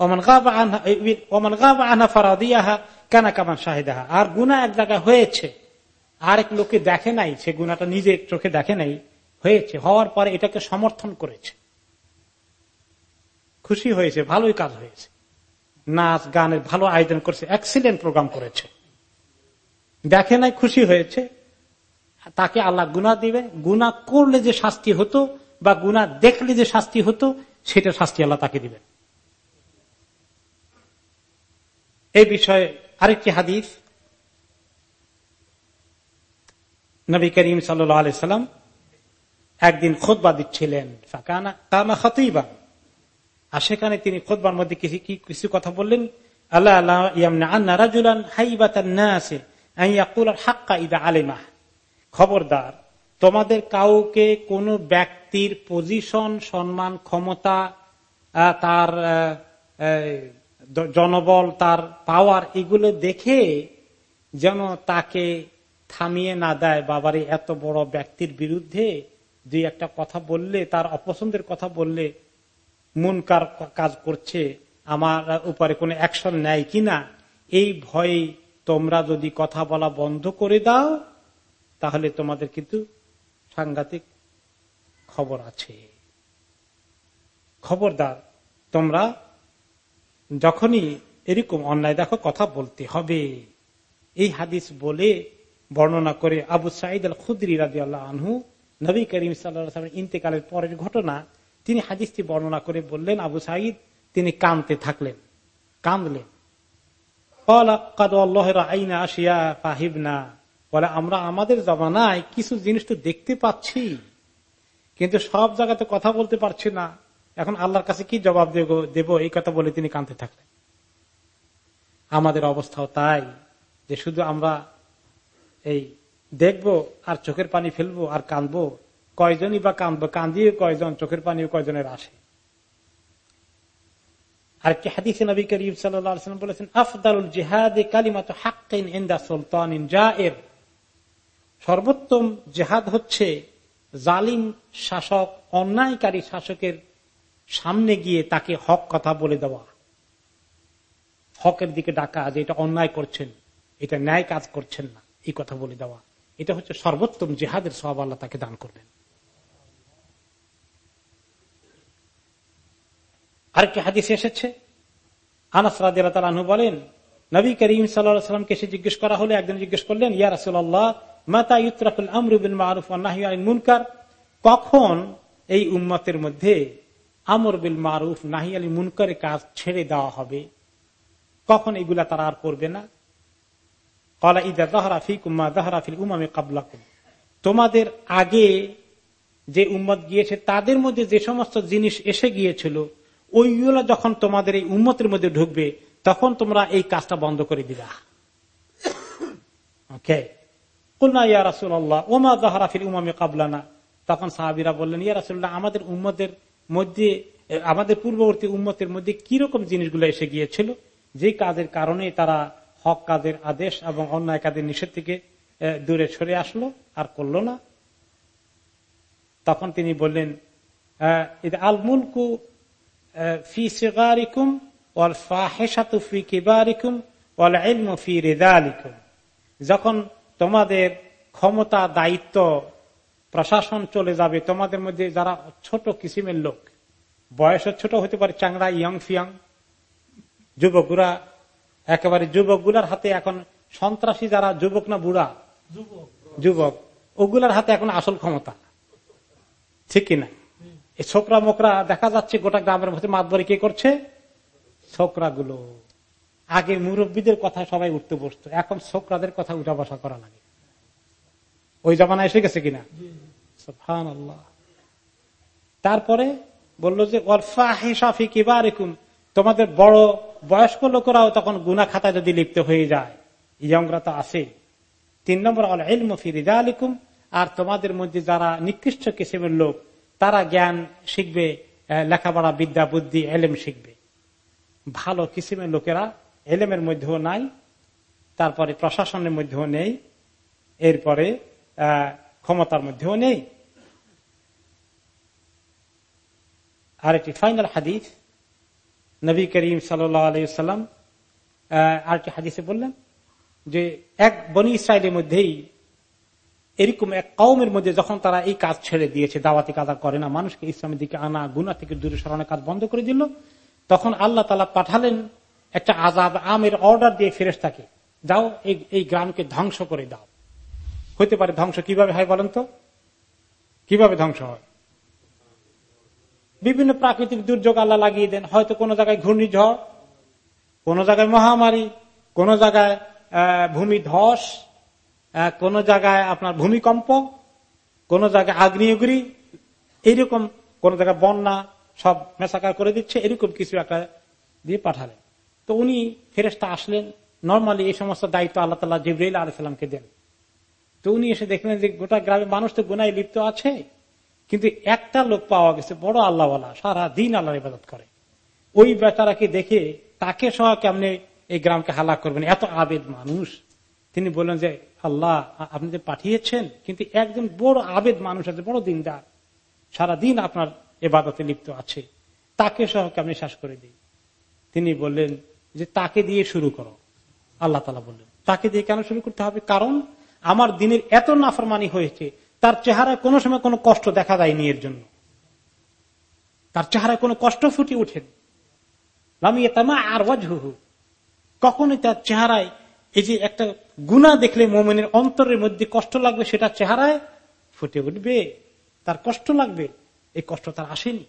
অমন গাবা আনা ফারাদিয়াহা কানা কামান শাহিদাহা। আর গুণা এক জায়গায় হয়েছে, আরেক লোকে দেখে নাই, সে গুণাটা নিজে চোখে দেখে নাই হয়েছে, হওয়ার পরে এটাকে সমর্থন করেছে। খুশি হয়েছে, ভালোই কাজ হয়েছে। নাচ গানের ভালো আয়োজন করেছে এক্সিলেন্ট প্রোগ্রাম করেছে। দেখে নাই, খুশি হয়েছে। তাকে আল্লাহ গুণা দিবে। গুণা করলে যে শাস্তি হতো বা গুণা দেখলে যে শাস্তি হতো, সেটা শাস্তি আল্লাহ তাকে দিবেন। এই বিষয়ে আরেকটি হাদিস। নবী করিম সাল্লাম একদিন খোদবা দিচ্ছিলেন। আর সেখানে তিনি খোদবার মধ্যে কিছু কথা বললেন? আল্লাহ আল্লাহ খবরদার, তোমাদের কাউকে কোন ব্যক্তির পজিশন, সম্মান, ক্ষমতা তার জনবল, তার পাওয়ার এগুলো দেখে যেন তাকে থামিয়ে না দেয় বাবারে এত বড় ব্যক্তির বিরুদ্ধে। দুই একটা কথা বললে, তার অপছন্দের কথা বললে মুনকার কাজ করছে, আমার উপরে কোনো অ্যাকশন নেয় কিনা, এই ভয়ে তোমরা যদি কথা বলা বন্ধ করে দাও, তাহলে তোমাদের কিন্তু সাংঘাতিক খবর আছে। খবরদার, তোমরা যখনই এরকম অন্যায় দেখো, কথা বলতে হবে। এই হাদিস বলে বর্ণনা করে আবু সাইদ আল খুদ্রি রাজি আল্লাহ আনহু নবী করিম সাল্লামের ইন্তেকালের পরের ঘটনা, তিনি হাদিসটি বর্ণনা করে বললেন, আবু সাইদ তিনি কামতে থাকলেন। ফাহিবনা। বলে, আমরা আমাদের জমানায় কিছু জিনিস তো দেখতে পাচ্ছি, কিন্তু সব জায়গাতে কথা বলতে পারছি না। এখন আল্লাহর কাছে কি জবাব দেব? এই কথা বলে তিনি কাঁদতে থাকলেন। আমাদের অবস্থাও তাই, যে শুধু আমরা এই দেখব আর চোখের পানি ফেলব আর কাঁদবো। কয়জনই বা কাঁদবো? কান্দিয়ে কয়জন? চোখের পানি কয়জনের আসে? আর কি হাদিসে নবী করিম সাল্লাম বলেছেন আফদারুল জেহাদে কালিমাত হাক্কিন সুলতান সর্বোত্তম জেহাদ হচ্ছে জালিম শাসক, অন্যায়কারী শাসকের সামনে গিয়ে তাকে হক কথা বলে দেওয়া। হকের দিকে ডাকা যে এটা অন্যায় করছেন, এটা ন্যায় কাজ করছেন না, এই কথা বলে দেওয়া। এটা হচ্ছে সর্বোত্তম জেহাদের সব আল্লাহ তাকে দান করবেন। আরেকটি হাদিস এসেছে। আনাস রাজু বলেন, নবী করিম সাল্লামকে এসে জিজ্ঞেস করা হলে একজন জিজ্ঞেস করলেন, ইয়া কখন এই উম্মতের মধ্যে আমর বিল মারুফ, নাহি আলী মুনকারের কাজ ছেড়ে দেওয়া হবে? কখন এগুলা তারা আর করবে না? তোমাদের আগে যে উম্মত গিয়েছে, তাদের মধ্যে যে সমস্ত জিনিস এসে গিয়েছিল, ওইগুলো যখন তোমাদের এই উম্মতের মধ্যে ঢুকবে, তখন তোমরা এই কাজটা বন্ধ করে দিবা। ওকে তখন সাহাবিরা বললেন আমাদের উম্মদের মধ্যে, আমাদের পূর্ববর্তী উম্মতের মধ্যে কীরকম জিনিসগুলো এসে গিয়েছিল? যে কাজের কারণে তারা হক কাজের আদেশ এবং অন্যায় কাজের নিষেধ থেকে দূরে সরে আসলো, আর করল না। তখন তিনি বললেন আল মুলকু ফি ওয়াল ফি ওয়াল ফি যখন তোমাদের ক্ষমতা, দায়িত্ব, প্রশাসন চলে যাবে, তোমাদের মধ্যে যারা ছোট কিসিমের লোক বয়সের ছোট হতে পারে, চাংড়া, ইয়ং ফিয়াং, যুবকরা একেবারে যুবকগুলার হাতে এখন সন্ত্রাসী যারা, যুবক না বুড়া? যুবক। ওগুলার হাতে এখন আসল ক্ষমতা। ঠিক কিনা? এই ছোকরা মোকরা, দেখা যাচ্ছে গোটা গ্রামের মধ্যে মাতবরি কে করছে? ছোকরা গুলো আগে মুরব্বীদের কথা সবাই উঠতে বসতো। এখন ছোকরাদের কথা উঠা বসা করা লাগে। ওই জমানা এসে গেছে কিনা? তারপরে বলল যে তোমাদের বড় বয়স্ক লোকেরাও তখন গুনা খাতা যদি লিপ্ত হয়ে যায়। ইয়ংরা তো আছে। তিন নম্বর এলমফিরিদা আলিকুম আর তোমাদের মধ্যে যারা নিকৃষ্ট কিসিমের লোক, তারা জ্ঞান শিখবে লেখাপড়া, বিদ্যা, বুদ্ধি, এলেম শিখবে। ভালো কিসিমের লোকেরা এলেমের মধ্যেও নাই, তারপরে প্রশাসনের মধ্যেও নেই, এরপরে ক্ষমতার মধ্যেও নেই। আর একটি ফাইনাল হাদিস নবী করিম সাল্লাম আর একটি হাদিসে বললেন? যে এক বনি ইসরায়েলের মধ্যেই এরকম এক কৌমের মধ্যে যখন তারা এই কাজ ছেড়ে দিয়েছে, দাওয়াতি কাজ করে না, মানুষকে ইসলামের দিকে আনা গুনা থেকে দূরে সরানোর কাজ বন্ধ করে দিল, তখন আল্লাহ তালা পাঠালেন একটা আজাব আমের অর্ডার দিয়ে ফেরেস থাকে যাও এই গ্রামকে ধ্বংস করে দাও। হতে পারে ধ্বংস কীভাবে হয় বলেন তো? কীভাবে ধ্বংস হয়? বিভিন্ন প্রাকৃতিক দুর্যোগ আল্লাহ লাগিয়ে দেন। হয়তো কোনো জায়গায় ঘূর্ণিঝড়, কোন জায়গায় মহামারী, কোন জায়গায় ভূমি ধস কোন জায়গায় আপনার ভূমিকম্প, কোন জায়গায় আগ্নেয়গিরি এইরকম কোন জায়গায় বন্যা সব মেসাকার করে দিচ্ছে, এরকম কিছু একটা দিয়ে পাঠালেন। তো উনি ফেরেস্তা আসলেন। নর্মালি এই সমস্ত দায়িত্ব আল্লাহ তালা জিব্রাইল আলাইসাল্লামকে দেন। তো উনি এসে দেখলেন যে গোটা গ্রামে মানুষ তো গুনায় লিপ্ত আছে। কিন্তু একটা লোক পাওয়া গেছে, বড় আল্লাহওয়ালা, সারা দিন আল্লাহ ইবাদত করে। ওই বেচারাকে দেখে তাকে সহ কেমনে এই গ্রামকে হালাক করবেন? এত আবেদ মানুষ। তিনি বললেন যে, আল্লাহ আপনি যে পাঠিয়েছেন, কিন্তু একজন বড় আবেদ মানুষ আছে, বড় দিনদার। সারা দিন আপনার এবাদতে লিপ্ত আছে। তাকে সহ কেমনি শ্বাস করে দিই? তিনি বললেন যে, তাকে দিয়ে শুরু করো। আল্লাহ তালা বললেন, তাকে দিয়ে কেন শুরু করতে হবে? কারণ আমার দিনের এত নাফরমানি হয়েছে তার চেহারায় কোনো সময় কোনো কষ্ট দেখা যায়নি এর জন্য। তার চেহারায় কোনো কষ্ট ফুটে উঠেন আর ওয়াজহু কখনই তার চেহারায় এই যে একটা গুণা দেখলে মোমেনের অন্তরের মধ্যে কষ্ট লাগবে, সেটা চেহারায় ফুটে উঠবে। তার কষ্ট লাগবে, এই কষ্ট তার আসেনি।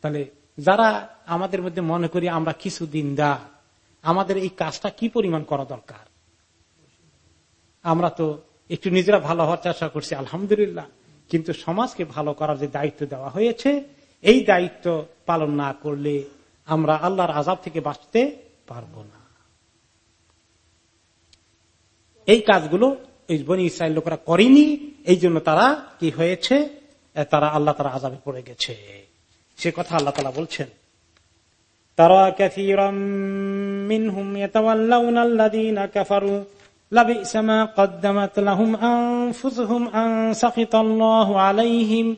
তাহলে যারা আমাদের মধ্যে মনে করি আমরা কিছু দিন দা আমাদের এই কাজটা কি পরিমাণ করা দরকার? আমরা তো একটু নিজেরা ভালো হওয়ার চেষ্টা করছি, আলহামদুলিল্লাহ। কিন্তু সমাজকে ভালো করার যে দায়িত্ব দেওয়া হয়েছে, এই দায়িত্ব পালন না করলে আমরা আল্লাহর আজাব থেকে বাঁচতে পারব না। এই কাজগুলো বনি ইসরায়েল লোকেরা করেনি, এই জন্য তারা কি হয়েছে? তারা আল্লাহ তারা আজাবে পড়ে গেছে। সে কথা আল্লাহ তালা বলছেন, তারা ক্যাথিরম মিনহুম ইয়াতাওয়াল্লাউনা আল্লাযীনা কাফারু لبئس ما قدمت لهم أنفسهم أن سخط الله عليهم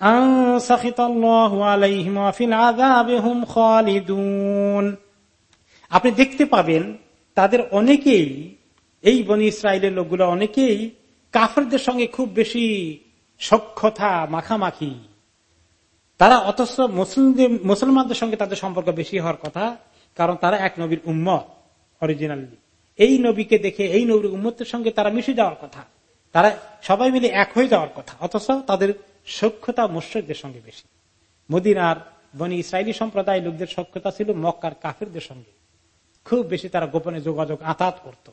أن سخط الله عليهم وفي العذاب هم خالدون আপনি দেখতে পাবেন তাদের অনেকেই এই বনি ইসরায়েলের লোকগুলো অনেকেই কাফেরদের সঙ্গে খুব বেশি সক্ষতা মাখামাখি তারা অথচ মুসলিমদের মুসলমানদের সঙ্গে তাদের সম্পর্ক বেশি হওয়ার কথা কারণ তারা এক নবীর উম্মত অরিজিনালি এই নবীকে দেখে, এই নবীর উম্মতের সঙ্গে তারা মিশে যাওয়ার কথা। তারা সবাই মিলে এক হয়ে যাওয়ার কথা। অথচ তাদের সক্ষতা মুশ্রিকদের সঙ্গে বেশি। মদিনার বনি ইসরায়েলি সম্প্রদায় লোকদের সক্ষতা ছিল মক্কার কাফেরদের সঙ্গে। খুব বেশি তারা গোপনে যোগাযোগ আতাত করত।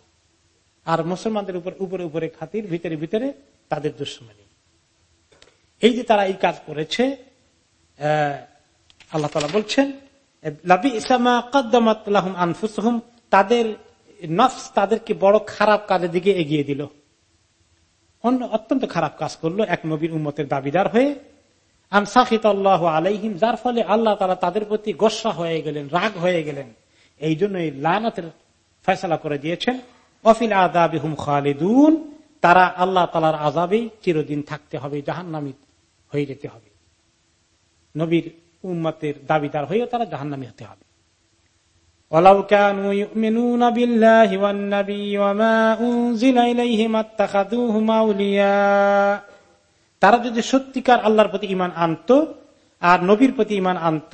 আর মুসলমানদের উপর উপরে উপরে খাতির, ভিতরে ভিতরে তাদের দুশ্মনী। এই যে তারা এই কাজ করেছে আল্লাহ তালা বলছেন তাদের নফস তাদেরকে বড় খারাপ কাজের দিকে এগিয়ে দিল। অন্য অত্যন্ত খারাপ কাজ করল এক নবীর উম্মতের দাবিদার হয়ে। আল্লাহ আলাইহিম, যার ফলে আল্লাহ তারা তাদের প্রতি গোসা হয়ে গেলেন, রাগ হয়ে গেলেন। এই জন্য এই লানাতের ফেসলা করে দিয়েছেন। অফিল আদাবিহুম খালিদুন, তারা আল্লাহ তালার আজাবেই চিরদিন থাকতে হবে, জাহান্নামি হয়ে যেতে হবে। নবীর উম্মতের দাবিদার হয়েও তারা জাহান্নামি হতে হবে। ولو كانوا يؤمنون بالله والنبي وما أنزل إليهم اتخذوهم أولياء তারা যদি সত্যিকার আল্লাহর প্রতি ইমান আনত আর নবীর প্রতি ইমান আনত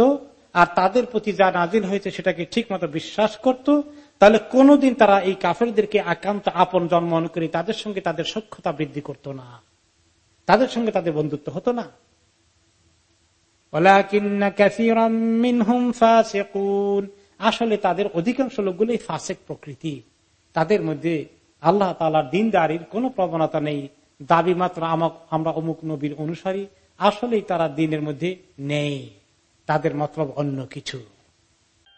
আর তাদের প্রতি যা নাজিল হয়েছে সেটাকে ঠিক মতো বিশ্বাস করত তাহলে কোনদিন তারা এই কাফেরদেরকে একান্ত আপন জন্ম অনুকরি তাদের সঙ্গে তাদের সক্ষতা বৃদ্ধি করত না তাদের সঙ্গে তাদের বন্ধুত্ব হতো না আসলে তাদের অধিকাংশ লোকগুলোই ফাসেক প্রকৃতি। তাদের মধ্যে আল্লাহ তালার দিনদারির কোন প্রবণতা নেই। দাবি মাত্র আমরা অমুক নবীর অনুসারী। আসলেই তারা দিনের মধ্যে নেই। তাদের মতলব অন্য কিছু।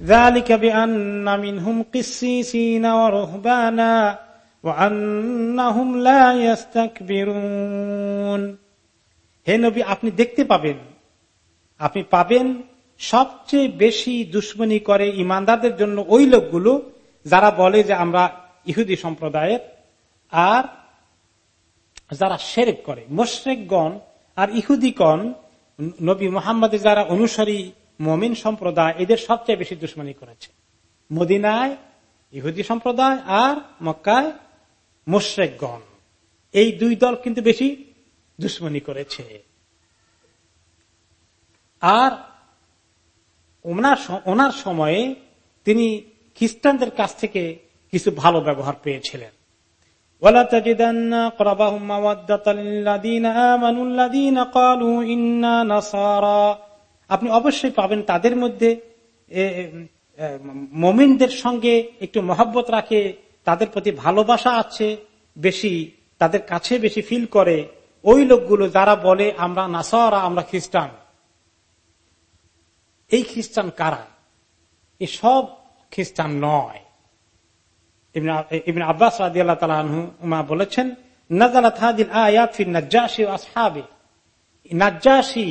ذلك بأن منهم قسيسين ورهبانا وأنهم لا يستكبرون হে নবী আপনি দেখতে পাবেন আপনি পাবেন সবচেয়ে বেশি দুশ্মনী করে ইমানদারদের জন্য ওই লোকগুলো যারা বলে যে আমরা ইহুদি সম্প্রদায়ের আর যারা সেরেক করে মোশরেকগণ আর ইহুদিগণ নবী মোহাম্মদের যারা অনুসারী মমিন সম্প্রদায় এদের সবচেয়ে বেশি দুশ্মনী করেছে। মদিনায় ইহুদি সম্প্রদায় আর মক্কায় মোশরেকগণ। এই দুই দল কিন্তু বেশি দুশ্মনী করেছে। আর ওনার ওনার সময়ে তিনি খ্রিস্টানদের কাছ থেকে কিছু ভালো ব্যবহার পেয়েছিলেন। আপনি অবশ্যই পাবেন তাদের মধ্যে মমিনদের সঙ্গে একটু মহব্বত রাখে, তাদের প্রতি ভালোবাসা আছে, বেশি, তাদের কাছে বেশি ফিল করে। ওই লোকগুলো যারা বলে, আমরা নাসারা, আমরা খ্রিস্টান। এই খ্রিস্টান কারা? এই সব খ্রিস্টান নয়। আব্বাস রাজি আল্লাহ তালু বলেছেন নাজ্জাসি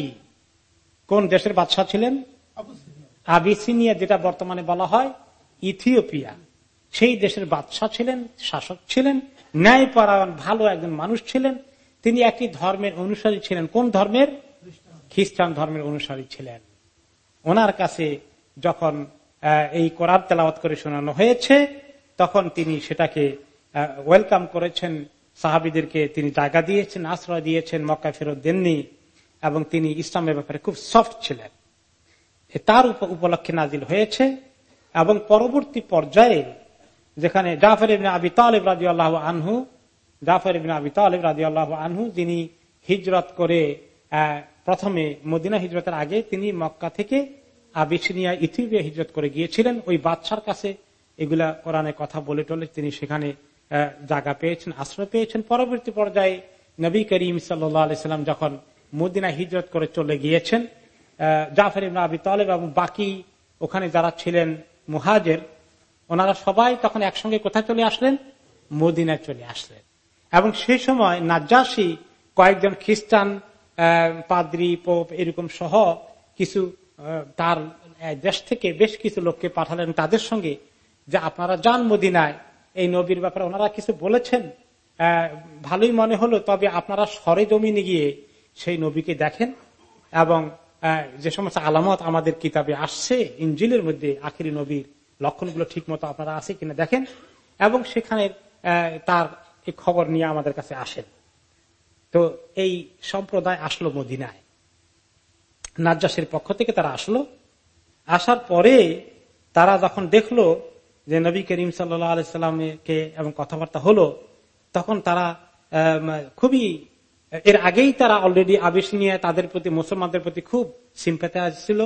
কোন দেশের বাদশাহ ছিলেন? আবিসিনিয়া, যেটা বর্তমানে বলা হয় ইথিওপিয়া। সেই দেশের বাদশাহ ছিলেন, শাসক ছিলেন, ন্যায়পরায়ণ, ভালো একজন মানুষ ছিলেন। তিনি একটি ধর্মের অনুসারী ছিলেন। কোন ধর্মের? খ্রিস্টান ধর্মের অনুসারী ছিলেন। ওনার কাছে যখন এই কোরআন তেলাওয়াত করে শোনানো হয়েছে, তখন তিনি সেটাকে ওয়েলকাম করেছেন। সাহাবিদেরকে তিনি জায়গা দিয়েছেন, আশ্রয় দিয়েছেন মক্কা ফেরত দেননি। এবং তিনি ইসলামের ব্যাপারে খুব সফট ছিলেন। তার উপলক্ষে নাজিল হয়েছে এবং পরবর্তী পর্যায়ে যেখানে জাফর ইবিন আবি তালেব রাজি আল্লাহ আনহু, জাফর ইবিন আবি তালেব রাজি আল্লাহ আনহু, যিনি হিজরত করে প্রথমে মদিনা হিজরতের আগে তিনি মক্কা থেকে আবিসিনিয়া, ইথিওপিয়া হিজরত করে গিয়েছিলেন। ওই বাদশার কাছে এগুলা কোরআনে কথা বলে টলে তিনি সেখানে জায়গা পেয়েছেন, আশ্রয় পেয়েছেন। পরবর্তী পর্যায়ে নবী করিম সাল্লাম যখন মদিনা হিজরত করে চলে গিয়েছেন জাফর ইবনা আবি তালেব এবং বাকি ওখানে যারা ছিলেন মুহাজের, ওনারা সবাই তখন একসঙ্গে কোথায় চলে আসলেন? মদিনায় চলে আসলেন। এবং সেই সময় নাজ্জাসী কয়েকজন খ্রিস্টান পাদ্রি, পোপ এরকম সহ কিছু তার দেশ থেকে বেশ কিছু লোককে পাঠালেন তাদের সঙ্গে যে আপনারা যান মদিনায়। এই নবীর ব্যাপারে ওনারা কিছু বলেছেন? ভালোই মনে হলো, তবে আপনারা সরে জমিনে গিয়ে সেই নবীকে দেখেন এবং যে সমস্ত আলামত আমাদের কিতাবে আসছে ইঞ্জিলের মধ্যে আখিরি নবীর লক্ষণগুলো ঠিক মতো আপনারা আছে কিনা দেখেন এবং সেখানে তার খবর নিয়ে আমাদের কাছে আসেন। তো এই সম্প্রদায় আসলো মদিনায়। নাজ্জাসের পক্ষ থেকে তারা আসলো। আসার পরে তারা যখন দেখল যে নবী করিম সাল্লামকে এবং কথাবার্তা হলো, তখন তারা খুবই এর আগেই তারা অলরেডি আবেশ নিয়ে তাদের প্রতি, মুসলমানদের প্রতি খুব সিম্পেথা ছিল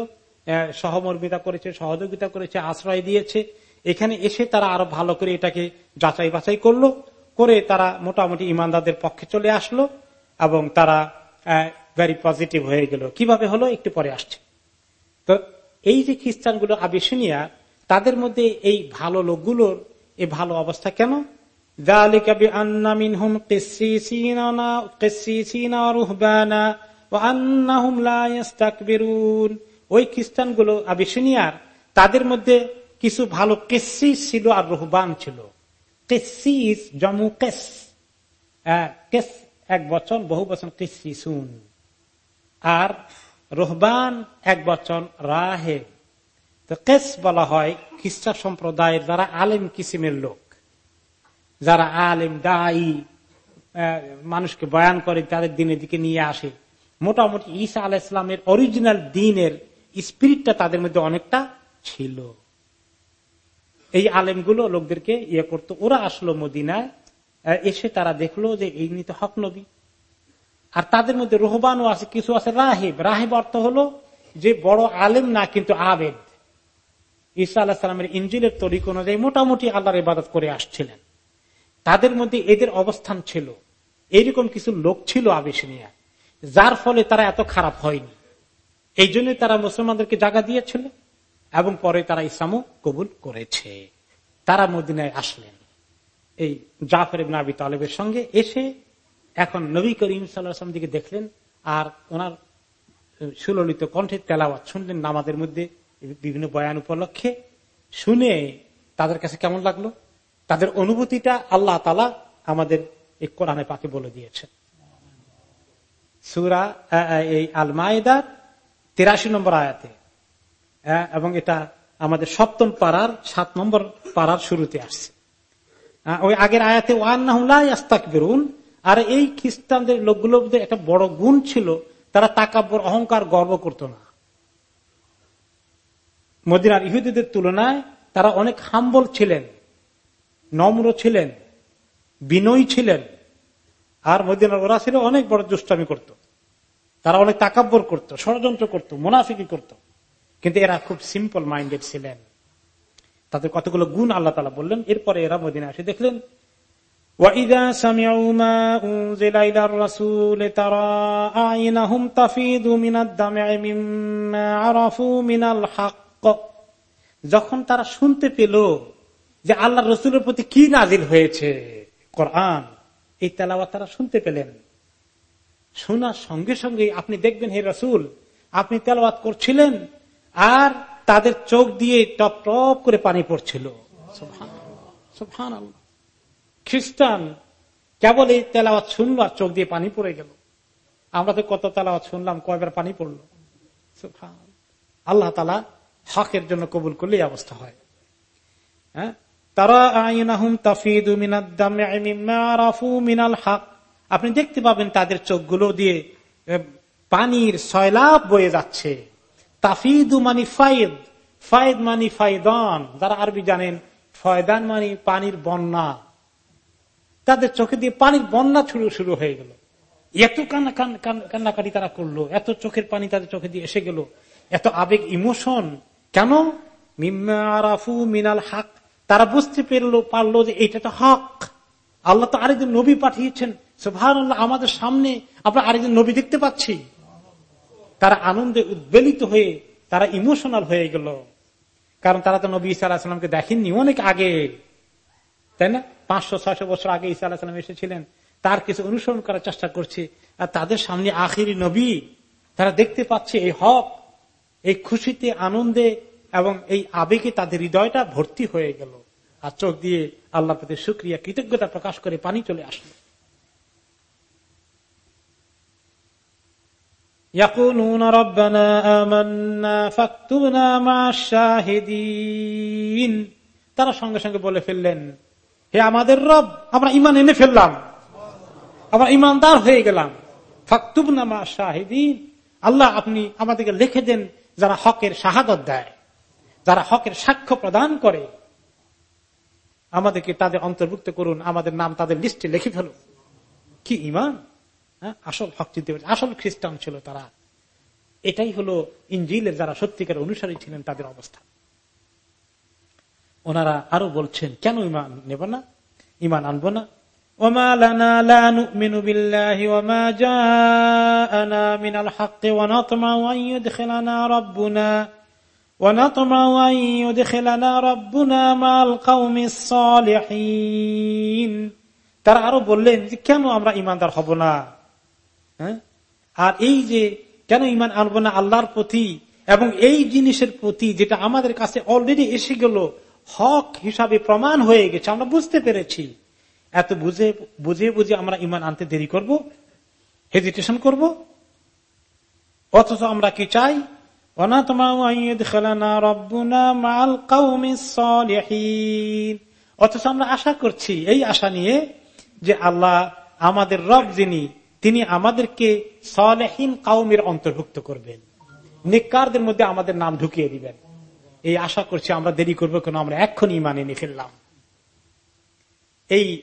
সহমর্মিতা করেছে, সহযোগিতা করেছে, আশ্রয় দিয়েছে। এখানে এসে তারা আরও ভালো করে এটাকে যাচাই বাছাই করল, করে তারা মোটামুটি ইমানদারদের পক্ষে চলে আসলো এবং তারা ভেরি পজিটিভ হয়ে গেল। কীভাবে হলো? একটু পরে আসছে। তো এই যে খ্রিস্টানগুলো আবিসিনিয়া তাদের মধ্যে এই ভালো লোকগুলোর এই ভালো অবস্থা কেন? ওই খ্রিস্টানগুলো আবিসিনিয়ার, তাদের মধ্যে কিছু ভালো কেসিস ছিল আর রুহবান ছিল। কেসিস, জমু কেস। কেস এক বচন, বহু বচন কেসিসুন। আর রোহবান এক বচন রাহে। তো কেস বলা হয় খ্রিস্টান সম্প্রদায়ের যারা আলেম কিসিমের লোক। যারা আলেম, দায়ী মানুষকে বয়ান করে, তাদের দিনের দিকে নিয়ে আসে। মোটামুটি ঈসা আলাহ ইসলামের অরিজিনাল দিনের স্পিরিটটা তাদের মধ্যে অনেকটা ছিল। এই আলেমগুলো লোকদেরকে ইয়ে করতো। ওরা আসলো মদিনায় এসে তারা দেখল যে এই নিতে হক নবী। আর তাদের মধ্যে রোহবানও আছে, কিছু আছে রাহেব। রাহেব অর্থ হলো যে বড় আলেম না, কিন্তু আবেদ। ঈসা আল্লাহ সালামের ইঞ্জিলের তরিক অনুযায়ী মোটামুটি আল্লাহর ইবাদত করে আসছিলেন। তাদের মধ্যে এদের অবস্থান ছিল। এইরকম কিছু লোক ছিল আবেশনিয়া যার ফলে তারা এত খারাপ হয়নি। এই জন্য তারা মুসলমানদেরকে জায়গা দিয়েছিল এবং পরে তারা ইসলামও কবুল করেছে। তারা মদিনায় আসলেন। এই জাফর আবি তালেবের সঙ্গে এসে এখন নবী করিম সাল্লাম দিকে দেখলেন আর ওনার সুললিত কণ্ঠে তেলাওয়াত শুনলেন নামাদের মধ্যে বিভিন্ন বয়ান উপলক্ষে। শুনে তাদের কাছে কেমন লাগল? তাদের অনুভূতিটা আল্লাহ তালা আমাদের এই কোরআনে পাকে বলে দিয়েছে সুরা এই আল মায়েদার তিরাশি নম্বর আয়াতে এবং এটা আমাদের সপ্তম পাড়ার সাত নম্বর পাড়ার শুরুতে আসছে। ওই আগের আয়াতে ওয়ান্নাহুল্লাহ বেরুন আর এই খ্রিস্টানদের লোকগুলো একটা বড় গুণ ছিল, তারা তাকাব্বর অহংকার গর্ব করত না। মদিনার ইহুদিদের তুলনায় তারা অনেক হাম্বল ছিলেন। নম্র ছিলেন বিনয়ী ছিলেন আর মদিনার ওরা ছিল অনেক বড় দুষ্টামি করত তারা অনেক তাকাব্বর করত ষড়যন্ত্র করত মোনাফিকি করত কিন্তু এরা খুব সিম্পল মাইন্ডেড ছিলেন তাদের কতগুলো গুণ আল্লাহ তালা বললেন এরপরে এরা মদিনা এসে দেখলেন وإذا سمعوا ما أنزل إلى الرسول ترى أعينهم تفيض من الدمع مما عرفوا من الحق যখন তারা শুনতে পেল যে আল্লাহ রসুলের প্রতি কি নাজিল হয়েছে? কোরআন। এই তেলাওয়া তারা শুনতে পেলেন। শোনার সঙ্গে সঙ্গে আপনি দেখবেন হে রসুল আপনি তেলাওয়াত করছিলেন আর তাদের চোখ দিয়ে টপ টপ করে পানি পড়ছিল। খ্রিস্টান কেবল এই তেলাওয়াত শুনলো আর চোখ দিয়ে পানি পড়ে গেল। আমরা তো কত তেলাওয়াত শুনলাম কয়বার পানি পড়ল। আল্লাহ তালা হকের জন্য কবুল করলে অবস্থা হয়। হ্যাঁ? তারা মিনাল হক। আপনি দেখতে পাবেন তাদের চোখগুলো দিয়ে পানির সয়লাভ বয়ে যাচ্ছে। তাফিদু মানি ফাইদ ফায়দ মানি ফায়দান যারা আরবি জানেন ফয়দান মানি পানির বন্যা। তাদের চোখে দিয়ে পানির বন্যা শুরু শুরু হয়ে গেল। এত কান্নাকাটি তারা করল, এত চোখের পানি তাদের চোখে দিয়ে এসে গেল। এত আবেগ, ইমোশন। কেন? মিম্মারাফু মিনাল হক। তারা বুঝতে পেরলো, পারল যে এটা তো হক। আল্লাহ তো আরেকজন নবী পাঠিয়েছেন। সুভান আমাদের সামনে আমরা আরেকজন নবী দেখতে পাচ্ছি। তারা আনন্দে উদ্বেলিত হয়ে, তারা ইমোশনাল হয়ে গেল। কারণ তারা তো নবী ইসা আলাহিসামকে দেখেননি অনেক আগে। তাই না? পাঁচশো, ছয়শো বছর আগে ইসা আলাহিসাম এসেছিলেন। তার কিছু অনুসরণ করার চেষ্টা করছে। আর তাদের সামনে আখিরি নবী। তারা দেখতে পাচ্ছে এই হক, এই খুশিতে, আনন্দে এবং এই আবেগে তাদের হৃদয়টা ভর্তি হয়ে গেল। আর চোখ দিয়ে আল্লাহ প্রতি সুক্রিয়া কৃতজ্ঞতা প্রকাশ করে পানি চলে আসলো يقولون ربنا آمنا فاكتبنا مع الشاهدين তারা সঙ্গে সঙ্গে বলে ফেললেন হে আমাদের রব আমরা ইমান এনে ফেললাম আমরা ইমানদার হয়ে গেলাম ফাকতুবনা মা শাহিদিন আল্লাহ আপনি আমাদেরকে লিখে দেন যারা হকের শাহাদত দেয় যারা হকের সাক্ষ্য প্রদান করে আমাদেরকে তাদের অন্তর্ভুক্ত করুন, আমাদের নাম তাদের লিস্টে লিখে ফেলুন। কি ইমান? হ্যাঁ, আসল হক চিনতে আসল খ্রিস্টান ছিল তারা। এটাই হলো ইঞ্জিলের যারা সত্যিকার অনুসারী ছিলেন, তাদের অবস্থা। ওনারা আরও বলছেন, কেন ইমান নেব না? ইমান আনব না? আমরা ونطمع أن يدخلنا ربنا ونطمع أن يدخلنا ربنا مع القوم الصالحين তারা আরো বললেন যে কেন আমরা ইমানদার হব না হ্যাঁ? আর এই যে কেন ইমান আনবো না আল্লাহর প্রতি এবং এই জিনিসের প্রতি যেটা আমাদের কাছে অলরেডি এসে গেল হক হিসাবে প্রমাণ হয়ে গেছে আমরা বুঝতে পেরেছি এত বুঝে বুঝে বুঝে আমরা ইমান আনতে দেরি করব হেজিটেশন করব অথচ আমরা কি চাই অথচ আমরা আশা করছি, এই আশা নিয়ে যে আল্লাহ আমাদের রব যিনি, তিনি আমাদেরকে সলেহীন কাউমের অন্তর্ভুক্ত করবেন। নিকারদের মধ্যে আমাদের নাম ঢুকিয়ে দিবেন। এই আশা করছি আমরা দেরি করব কেন, আমরা এক্ষুনি ইমানে নিয়ে ফেললাম। এই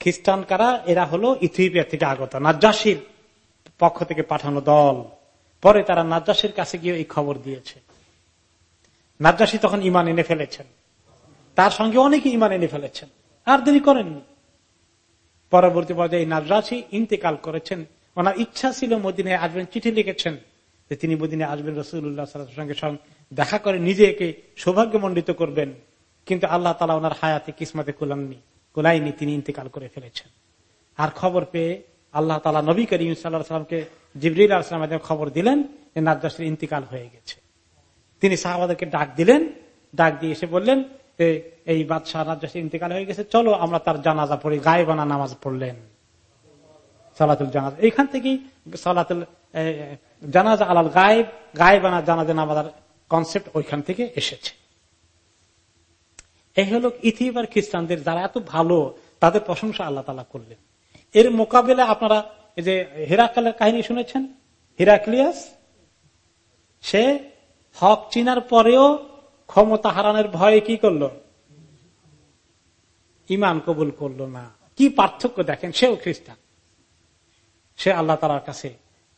খ্রিস্টান কারা, এরা হলো ইথিওপিয়া থেকে আগত, নাজ্জাসির পক্ষ থেকে পাঠানো দল। পরে তারা নাজ্জাসির কাছে গিয়ে এই খবর দিয়েছে। নাজ্জাসী তখন ইমান এনে ফেলেছেন। তার সঙ্গে অনেকে ইমান এনে ফেলেছেন। আর দেরি করেননি। পরবর্তী পর্যায়ে এই নাজ্জাসী ইন্তেকাল করেছেন। ওনার ইচ্ছা ছিল মদিনায় আসবেন, চিঠি লিখেছেন যে তিনি মদিনে আসবেন রসুল্লাহ সঙ্গে সঙ্গে দেখা করে নিজেকে সৌভাগ্য সৌভাগ্যমণ্ডিত করবেন। কিন্তু আল্লাহ তালা ওনার হায়াতে কিসমতে কুলাননি, কুলাইনি, তিনি ইন্তেকাল করে ফেলেছেন। আর খবর পেয়ে আল্লাহ তালা নবী করিম সাল্লাহামকে জিবরিল আসলাম খবর দিলেন যে নাজ্জাসের ইন্তিকাল হয়ে গেছে। তিনি সাহাবাদেরকে ডাক দিলেন, ডাক দিয়ে এসে বললেন এই বাদশাহ নাজ্জাসের ইন্তিকাল হয়ে গেছে, চলো আমরা তার জানাজা পড়ি গায়েবানা নামাজ পড়লেন। সালাতুল জানাজা। এইখান থেকেই সালাতুল জানাজা আলাল গায়েব গায়েবানা জানাজা নামাজার কনসেপ্ট ওইখান থেকে এসেছে। এই হল ইথিবার খ্রিস্টানদের যারা এত ভালো, তাদের প্রশংসা আল্লাহ তালা করলেন। এর মোকাবেলা আপনারা এই যে হেরাকালের কাহিনী শুনেছেন? হিরাক্লিয়াস, সে হক চিনার পরেও ক্ষমতা হারানোর ভয়ে কি করল? ইমান কবুল করল না। কি পার্থক্য দেখেন? সেও খ্রিস্টান। সে আল্লাহ তালার কাছে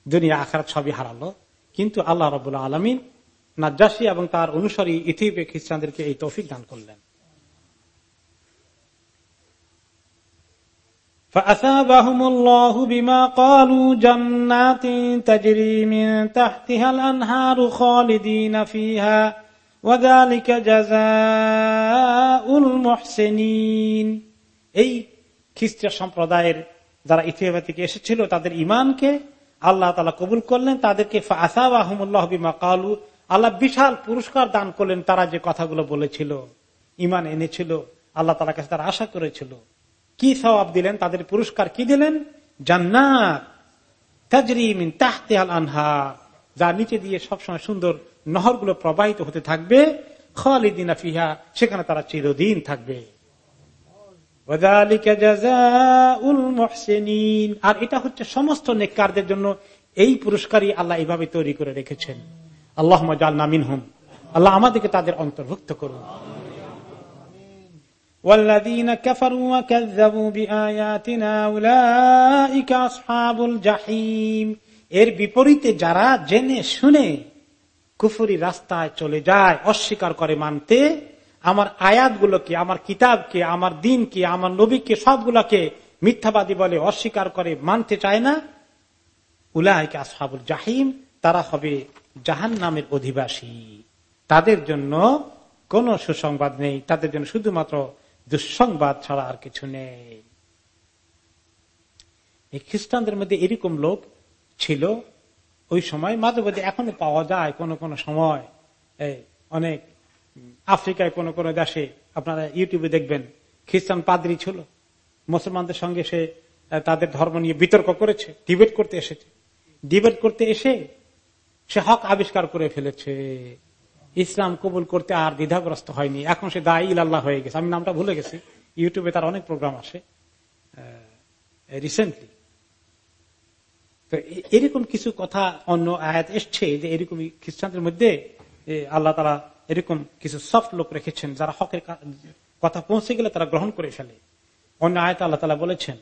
দুনিয়া আখার ছবি হারালো। কিন্তু আল্লাহ রবুল্লা আলমিন নাজ্জাসী এবং তার অনুসারী ইথিপে খ্রিস্টানদেরকে এই তৌফিক দান করলেন। فأثابهم الله بما قالوا جنات تجري من تحتها الأنهار خالدين فيها وذلك جزاء المحسنين এই খ্রিস্ট সম্প্রদায়ের যারা ইথিওপিয়া থেকে এসেছিল তাদের ইমানকে আল্লাহ তালা কবুল করলেন তাদেরকে আসাবাহমুল্লাহ বিমা কালু আল্লাহ বিশাল পুরস্কার দান করলেন তারা যে কথাগুলো বলেছিল ইমান এনেছিল আল্লাহ তালা কাছে তারা আশা করেছিল কি সবাব দিলেন? তাদের পুরস্কার কি দিলেন? জান্নাত তাজরিমিন তাহতে আল আনহা যা নিচে দিয়ে সবসময় সুন্দর নহরগুলো প্রবাহিত হতে থাকবে, খালিদিনা ফিহা, সেখানে তারা চিরদিন থাকবে। আর এটা হচ্ছে সমস্ত নেককারদের জন্য এই পুরস্কারই আল্লাহ এইভাবে তৈরি করে রেখেছেন। আল্লাহ আল্লাহ আমাদেরকে তাদের অন্তর্ভুক্ত করুন। والذين كفروا وكذبوا بآياتنا أولئك أصحاب الجحيم এর বিপরীতে যারা জেনে শুনে কুফুরি রাস্তায় চলে যায় অস্বীকার করে মানতে আমার আয়াতগুলোকে আমার কিতাবকে আমার দিনকে আমার নবীকে সবগুলোকে মিথ্যাবাদী বলে অস্বীকার করে মানতে চায় না উলাহিকে আসহাবুল জাহিম তারা হবে জাহান নামের অধিবাসী তাদের জন্য কোন সুসংবাদ নেই তাদের জন্য শুধুমাত্র দুঃসংবাদ ছাড়া আর কিছু নেই। এই খ্রিস্টানদের মধ্যে এরকম লোক ছিল। ওই সময় মাঝে মাঝে এখনও পাওয়া যায় কোন কোন সময়। অনেক আফ্রিকায় কোন কোন দেশে আপনারা ইউটিউবে দেখবেন, খ্রিস্টান পাদ্রি ছিল। মুসলমানদের সঙ্গে সে তাদের ধর্ম নিয়ে বিতর্ক করেছে, ডিবেট করতে এসেছে। ডিবেট করতে এসে সে হক আবিষ্কার করে ফেলেছে। ইসলাম কবুল করতে আর দ্বিধাগ্রস্ত হয়নি। এখন সে দায়ী ইল্লাহ হয়ে গেছে। আমি নামটা ভুলে গেছি। ইউটিউবে তার অনেক প্রোগ্রাম আসে রিসেন্টলি তো এরকম কিছু কথা অন্য আয়াত এসছে যে এরকম খ্রিস্টানদের মধ্যে আল্লাহ তারা এরকম কিছু সফট লোক রেখেছেন যারা হকের কথা পৌঁছে গেলে তারা গ্রহণ করে ফেলে। অন্য আয়াত আল্লাহ তালা বলেছেন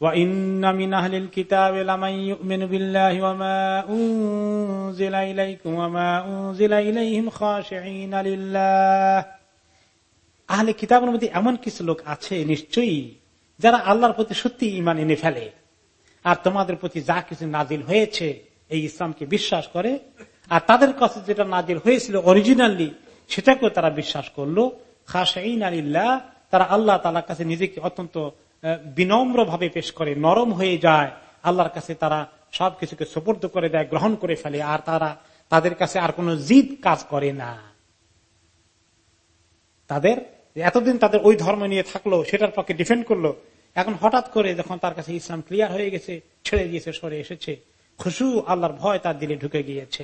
وإن من أهل الكتاب لمن يؤمن بالله وما أنزل إليكم وما أنزل إليهم خاشعين لله আহলে কিতাবের মধ্যে এমন কিছু লোক আছে নিশ্চয়ই যারা আল্লাহর প্রতি সত্যি ইমান এনে ফেলে আর তোমাদের প্রতি যা কিছু নাজিল হয়েছে এই ইসলামকে বিশ্বাস করে আর তাদের কাছে যেটা নাজির হয়েছিল অরিজিনালি সেটাকেও তারা বিশ্বাস করলো খাসাইন আলিল্লাহ তারা আল্লাহ তালার কাছে নিজেকে অত্যন্ত বিনম্র ভাবে পেশ করে, নরম হয়ে যায়। আল্লাহর কাছে তারা সবকিছুকে সুপর্দ করে দেয়, গ্রহণ করে ফেলে, আর তারা তাদের কাছে আর কোন জিদ কাজ করে না। তাদের, এতদিন তাদের ওই ধর্ম নিয়ে থাকল, সেটার পক্ষে ডিফেন্ড করল। এখন হঠাৎ করে যখন তার কাছে ইসলাম ক্লিয়ার হয়ে গেছে, ছেড়ে গিয়েছে সরে এসেছে, খুশু আল্লাহর ভয় তার দিলে ঢুকে গিয়েছে।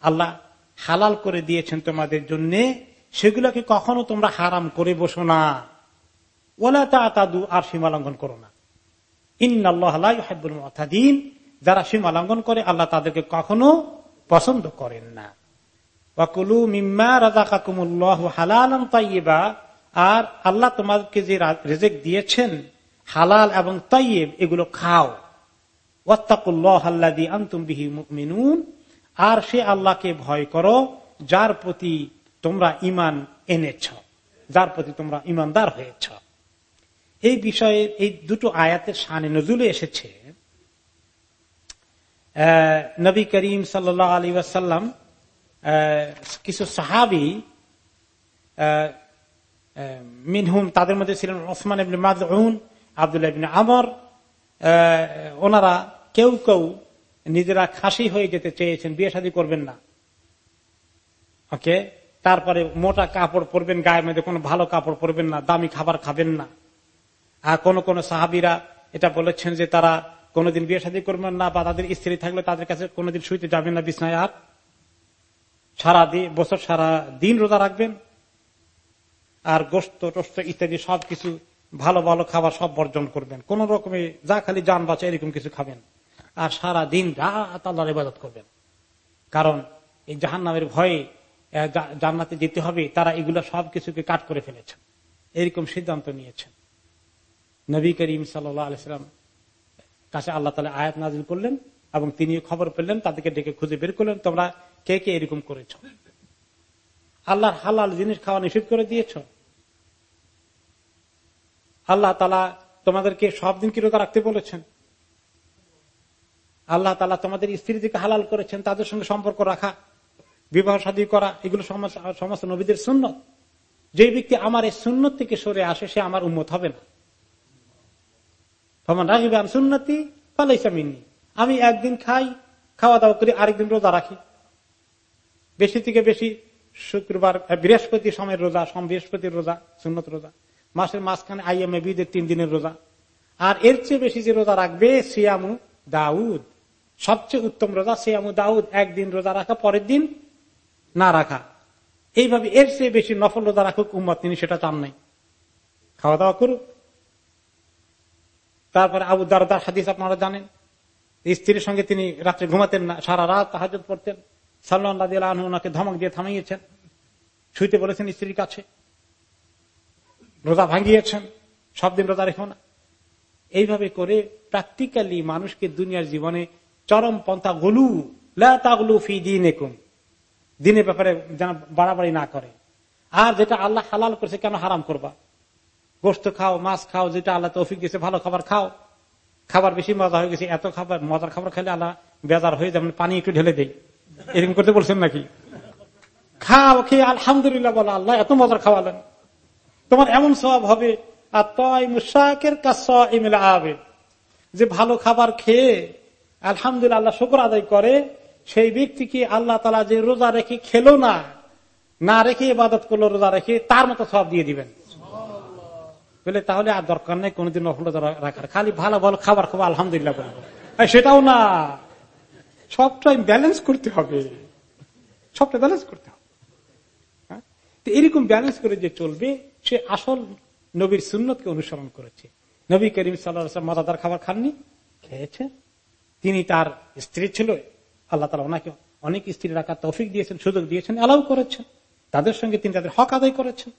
আল্লাহ হালাল করে দিয়েছেন তোমাদের জন্য, সেগুলোকে কখনো তোমরা হারাম করে বসো না। ওলা তাদু আর সীমা লঙ্ঘন করো না। ইন্নআল্লাহিন যারা সীমা লঙ্ঘন করে, আল্লাহ তাদেরকে কখনো পছন্দ করেন না। মিম্মা রাজা কাকুমুল্লাহ তাইবা আর আল্লাহ তোমাকে যে রেজেক দিয়েছেন, হালাল এবং তাইয়েব, এগুলো খাও। ওয়াত্তাকুল্লাহ আল্লাদি আন্তুম বিহি মিনুন আর সে আল্লাহকে ভয় করো, যার প্রতি তোমরা ইমান এনেছ, যার প্রতি তোমরা ইমানদার হয়েছ। এই বিষয়ে, এই দুটো আয়াতের সানে নজুলে এসেছে। নবী করিম সাল্লাহ আলী ওয়াসাল্লাম কিছু সাহাবি মিনহুম, তাদের মধ্যে ছিলেন ওসমান ইবনে আমর ওনারা কেউ কেউ নিজেরা খাসি হয়ে যেতে চেয়েছেন, বিয়ে শাদী করবেন না। ওকে তারপরে মোটা কাপড় পরবেন, গায়ের মধ্যে কোনো ভালো কাপড় পরবেন না, দামি খাবার খাবেন না। আর কোন কোন সাহাবিরা এটা বলেছেন যে তারা কোনোদিন বিয়ে শাদী করবেন না বা তাদের স্ত্রী থাকলে তাদের কাছে কোনোদিন শুইতে যাবেন না বিছনায় আর। সারা বছর সারা দিন রোজা রাখবেন। আর গোস্ত টোস্ত ইত্যাদি সবকিছু ভালো ভালো খাবার সব বর্জন করবেন। কোন রকমে যা খালি যান বাঁচা এরকম কিছু খাবেন। আর সারা দিন রাত আল্লাহর ইবাদত করবেন। কারণ এই জাহান নামের ভয়ে জান্নাতে যেতে হবে, তারা এগুলো সবকিছুকে কাট করে ফেলেছেন এরকম সিদ্ধান্ত নিয়েছেন। নবী করিম সাল্লাম কাছে আল্লাহ তালা আয়াত নাজিল করলেন এবং তিনিও খবর পেলেন, তাদেরকে ডেকে খুঁজে বের করলেন, তোমরা কে কে এরকম করেছ? আল্লাহর হালাল জিনিস খাওয়া নিষেধ করে দিয়েছ? আল্লাহ তালা তোমাদেরকে সব দিন কি রোজা রাখতে বলেছেন? আল্লাহ তালা তোমাদের স্ত্রীদেরকে হালাল করেছেন, তাদের সঙ্গে সম্পর্ক রাখা, বিবাহ সাদী করা, এগুলো সমস্ত নবীদের সুন্নত। যে ব্যক্তি আমার এই সুন্নত থেকে সরে আসে, সে আমার উন্মত হবে না। ভমান রাখবে আমি সুন্নতি পালাইসামিনি আমি একদিন খাই খাওয়া দাওয়া করি, আরেকদিন রোজা রাখি। বেশি থেকে বেশি শুক্রবার বৃহস্পতি সময়ের রোজা, সম বৃহস্পতির রোজা, সুন্নত রোজা। মাসের মাঝখানে আইএমএ বিদের তিন দিনের রোজা। আর এর চেয়ে বেশি যে রোজা রাখবে, সিয়ামু দাউদ। সবচেয়ে উত্তম রোজা সিয়ামু দাউদ একদিন রোজা রাখা, পরের দিন না রাখা। এইভাবে এর চেয়ে বেশি নফল রোজা রাখুক উম্মত, তিনি সেটা চান নাই। খাওয়া দাওয়া করুক। তারপরে আবু দারদার হাদিস আপনারা জানেন। স্ত্রীর সঙ্গে তিনি রাত্রে ঘুমাতেন না, সারা রাত তাহাজত পড়তেন। সাল্লাহ ওনাকে ধমক দিয়ে থামিয়েছেন। শুইতে বলেছেন স্ত্রীর কাছে। রোজা ভাঙিয়েছেন। সব দিন রোজা রেখো না। এইভাবে করে প্র্যাকটিক্যালি মানুষকে দুনিয়ার জীবনে চরম পন্থা গলু লাগুলু ফি দিন দিনের ব্যাপারে যেন বাড়াবাড়ি না করে। আর যেটা আল্লাহ হালাল করেছে কেন হারাম করবা? গোস্ত খাও, মাছ খাও, যেটা আল্লাহ তৌফিক দিয়েছে, ভালো খাবার খাও। খাবার বেশি মজা হয়ে গেছে, এত খাবার, মজার খাবার খেলে আল্লাহ বেজার হয়ে যেমন পানি একটু ঢেলে দেয়। এরকম করতে বলছেন নাকি? খাও, খেয়ে, আলহামদুলিল্লাহ বলো আল্লাহ, এত মজার খাওয়ালেন। তোমার এমন স্বভাব হবে আর তয় মুশাকের আবে যে ভালো খাবার খেয়ে আলহামদুলিল্লাহ শুক্র আদায় করে সেই ব্যক্তিকে আল্লাহ তালা যে রোজা রেখে খেলো না না রেখে ইবাদত করল রোজা রেখে তার মতো সব দিয়ে দিবেন? বলে তাহলে আর দরকার নেই কোনোদিন নফলতা রাখার। খালি ভালো ভালো খাবার খাব আলহামদুলিল্লাহ সেটাও না। সবটাই ব্যালেন্স করতে হবে। সবটা ব্যালেন্স করতে হবে। হ্যাঁ? এরকম ব্যালেন্স করে যে চলবে সে আসল নবীর সুন্নতকে অনুসরণ করেছে। নবী করিম সাল্লাহ মজাদার খাবার খাননি? খেয়েছে। তিনি তার স্ত্রী ছিল, আল্লাহ তালা ওনাকে অনেক স্ত্রী রাখার তৌফিক দিয়েছেন, সুযোগ দিয়েছেন, অ্যালাউ করেছেন। তাদের সঙ্গে তিনি তাদের হক আদায় করেছেন।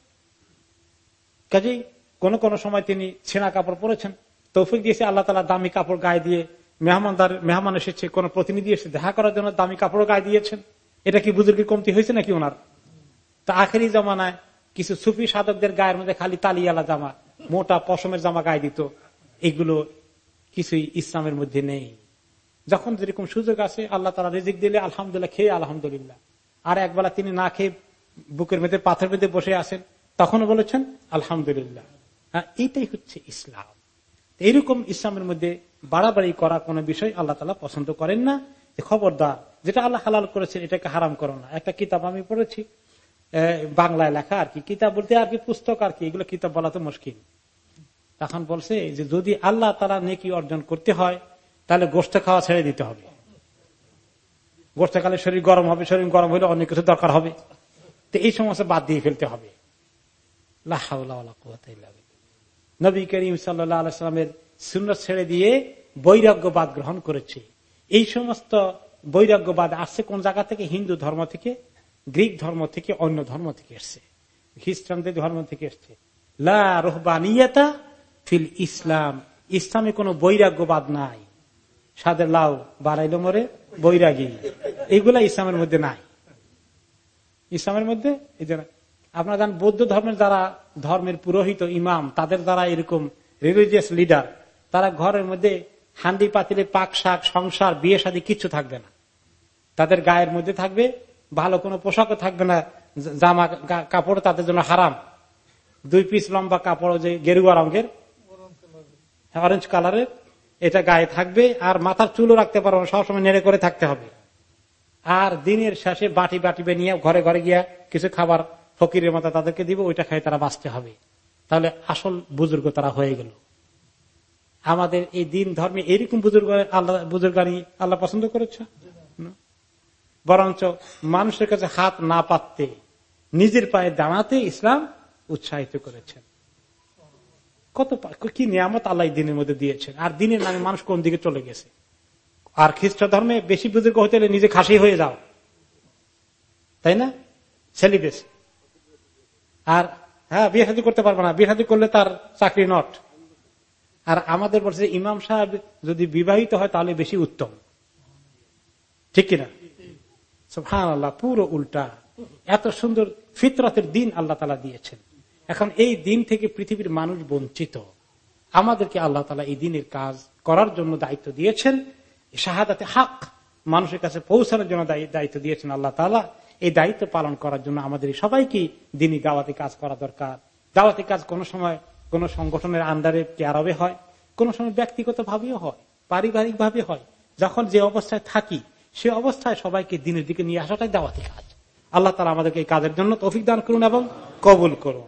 কাজেই কোন কোন সময় তিনি ছেঁড়া কাপড় পরেছেন। তৌফিক দিয়েছে আল্লাহ তালা দামি কাপড় গায়ে দিয়ে মেহমানদার, মেহমান এসেছে, কোন প্রতিনিধি এসে দেখা করার জন্য দামি কাপড় গায়ে দিয়েছেন। এটা কি বুজুর্গের কমতি হয়েছে নাকি ওনার? তা আখেরি জমানায় কিছু সুফি সাধকদের গায়ের মধ্যে খালি তালিয়ালা জামা, মোটা পশমের জামা গায়ে দিত। এগুলো কিছুই ইসলামের মধ্যে নেই। যখন যেরকম সুযোগ আছে, আল্লাহ তালা রিজিক দিলে আলহামদুলিল্লাহ খেয়ে আলহামদুলিল্লাহ। আর একবেলা তিনি না খেয়ে বুকের মধ্যে পাথর বেঁধে বসে আসেন তখনও বলেছেন, আলহামদুলিল্লাহ। হ্যাঁ এইটাই হচ্ছে ইসলাম। এইরকম ইসলামের মধ্যে বাড়াবাড়ি করা কোন বিষয় আল্লাহ তালা পছন্দ করেন না। খবরদার, যেটা আল্লাহ হালাল করেছেন, এটাকে হারাম করো না। একটা কিতাব আমি পড়েছি বাংলায় লেখা আর কি। কিতাব বলতে আর কি পুস্তক আর কি, এগুলো কিতাব বলা তো মুশকিল। তখন বলছে যে, যদি আল্লাহ তারা নেকি অর্জন করতে হয় তাহলে গোষ্ঠ খাওয়া ছেড়ে দিতে হবে। গোষ্ঠ খালে শরীর গরম হবে, শরীর গরম হলে অনেক কিছু দরকার হবে। তো এই সমস্ত বাদ দিয়ে ফেলতে হবে। নবী করিম সাল্লামের শূন্য ছেড়ে দিয়ে বৈরাগ্যবাদ গ্রহণ করেছে। এই সমস্ত বৈরাগ্যবাদ আসছে কোন জায়গা থেকে? হিন্দু ধর্ম থেকে, গ্রিক ধর্ম থেকে, অন্য ধর্ম থেকে এসছে খ্রিস্টানদের ধর্ম থেকে এসছে লা রহবানিয়তা ফিল ইসলাম। ইসলামে কোন বৈরাগ্যবাদ নাই। সাদের লাউ বাড়াইল মরে বৈরাগী। এইগুলা ইসলামের মধ্যে নাই। ইসলামের মধ্যে এই যে আপনারা জান বৌদ্ধ ধর্মের যারা ধর্মের পুরোহিত ইমাম, তাদের দ্বারা এরকম রিলিজিয়াস লিডার তারা ঘরের মধ্যে হান্ডি পাতিলে পাক শাক, সংসার, বিয়ে শাদী কিচ্ছু থাকবে না। তাদের গায়ের মধ্যে থাকবে, ভালো কোনো পোশাকও থাকবে না জামা কাপড় তাদের জন্য হারাম। দুই পিস লম্বা কাপড় যে গেরুয়া রঙের অরেঞ্জ কালারের এটা গায়ে থাকবে, আর মাথার চুলও রাখতে পারব না, সবসময় নেড়ে করে থাকতে হবে। আর দিনের শেষে বাটি বাটি নিয়ে ঘরে ঘরে গিয়া কিছু খাবার ফকিরের মতো তাদেরকে দিব, ওইটা খাই তারা বাঁচতে হবে। তাহলে আসল বুজুর্গ তারা হয়ে গেল। আমাদের এই দিন ধর্মে এরকম বুজুর্গ, আল্লাহ, বুজুর্গানি আল্লাহ পছন্দ করেছে? বরঞ্চ মানুষের কাছে হাত না পাততে, নিজের পায়ে দাঁড়াতে ইসলাম উৎসাহিত করেছেন। কত কি নিয়ামত আল্লাহ দিনের মধ্যে দিয়েছেন? আর দিনের নামে মানুষ কোন দিকে চলে গেছে? আর খ্রিস্ট ধর্মে বেশি বুজুর্গ হতে হলে নিজে খাসি হয়ে যাও। তাই না? সেলিবেস আর হ্যাঁ বিয়ে সাদী করতে পারব না। বিয়ে সাদী করলে তার চাকরি নট। আর আমাদের বলছে ইমাম সাহেব যদি বিবাহিত হয় তাহলে বেশি উত্তম। ঠিক কিনা? হ্যাঁ আল্লাহ পুরো উল্টা। এত সুন্দর ফিতরতের দিন আল্লাহ তালা দিয়েছেন। এখন এই দিন থেকে পৃথিবীর মানুষ বঞ্চিত। আমাদেরকে আল্লাহ তালা এই দিনের কাজ করার জন্য দায়িত্ব দিয়েছেন। শাহাদাতে হাক, মানুষের কাছে পৌঁছানোর জন্য দায়িত্ব দিয়েছেন আল্লাহ তালা। এই দায়িত্ব পালন করার জন্য আমাদের সবাইকে দিনই দাওয়াতি কাজ করা দরকার। দাওয়াতি কাজ কোন সময় কোন সংগঠনের আন্ডারে কেয়ারবে হয়, কোন সময় ব্যক্তিগত ভাবেও হয় পারিবারিক ভাবে হয়। যখন যে অবস্থায় থাকি, সে অবস্থায় সবাইকে দিনের দিকে নিয়ে আসাটাই দাওয়াতি কাজ। আল্লাহ তালা আমাদেরকে এই কাজের জন্য তৌফিক দান করুন এবং কবুল করুন।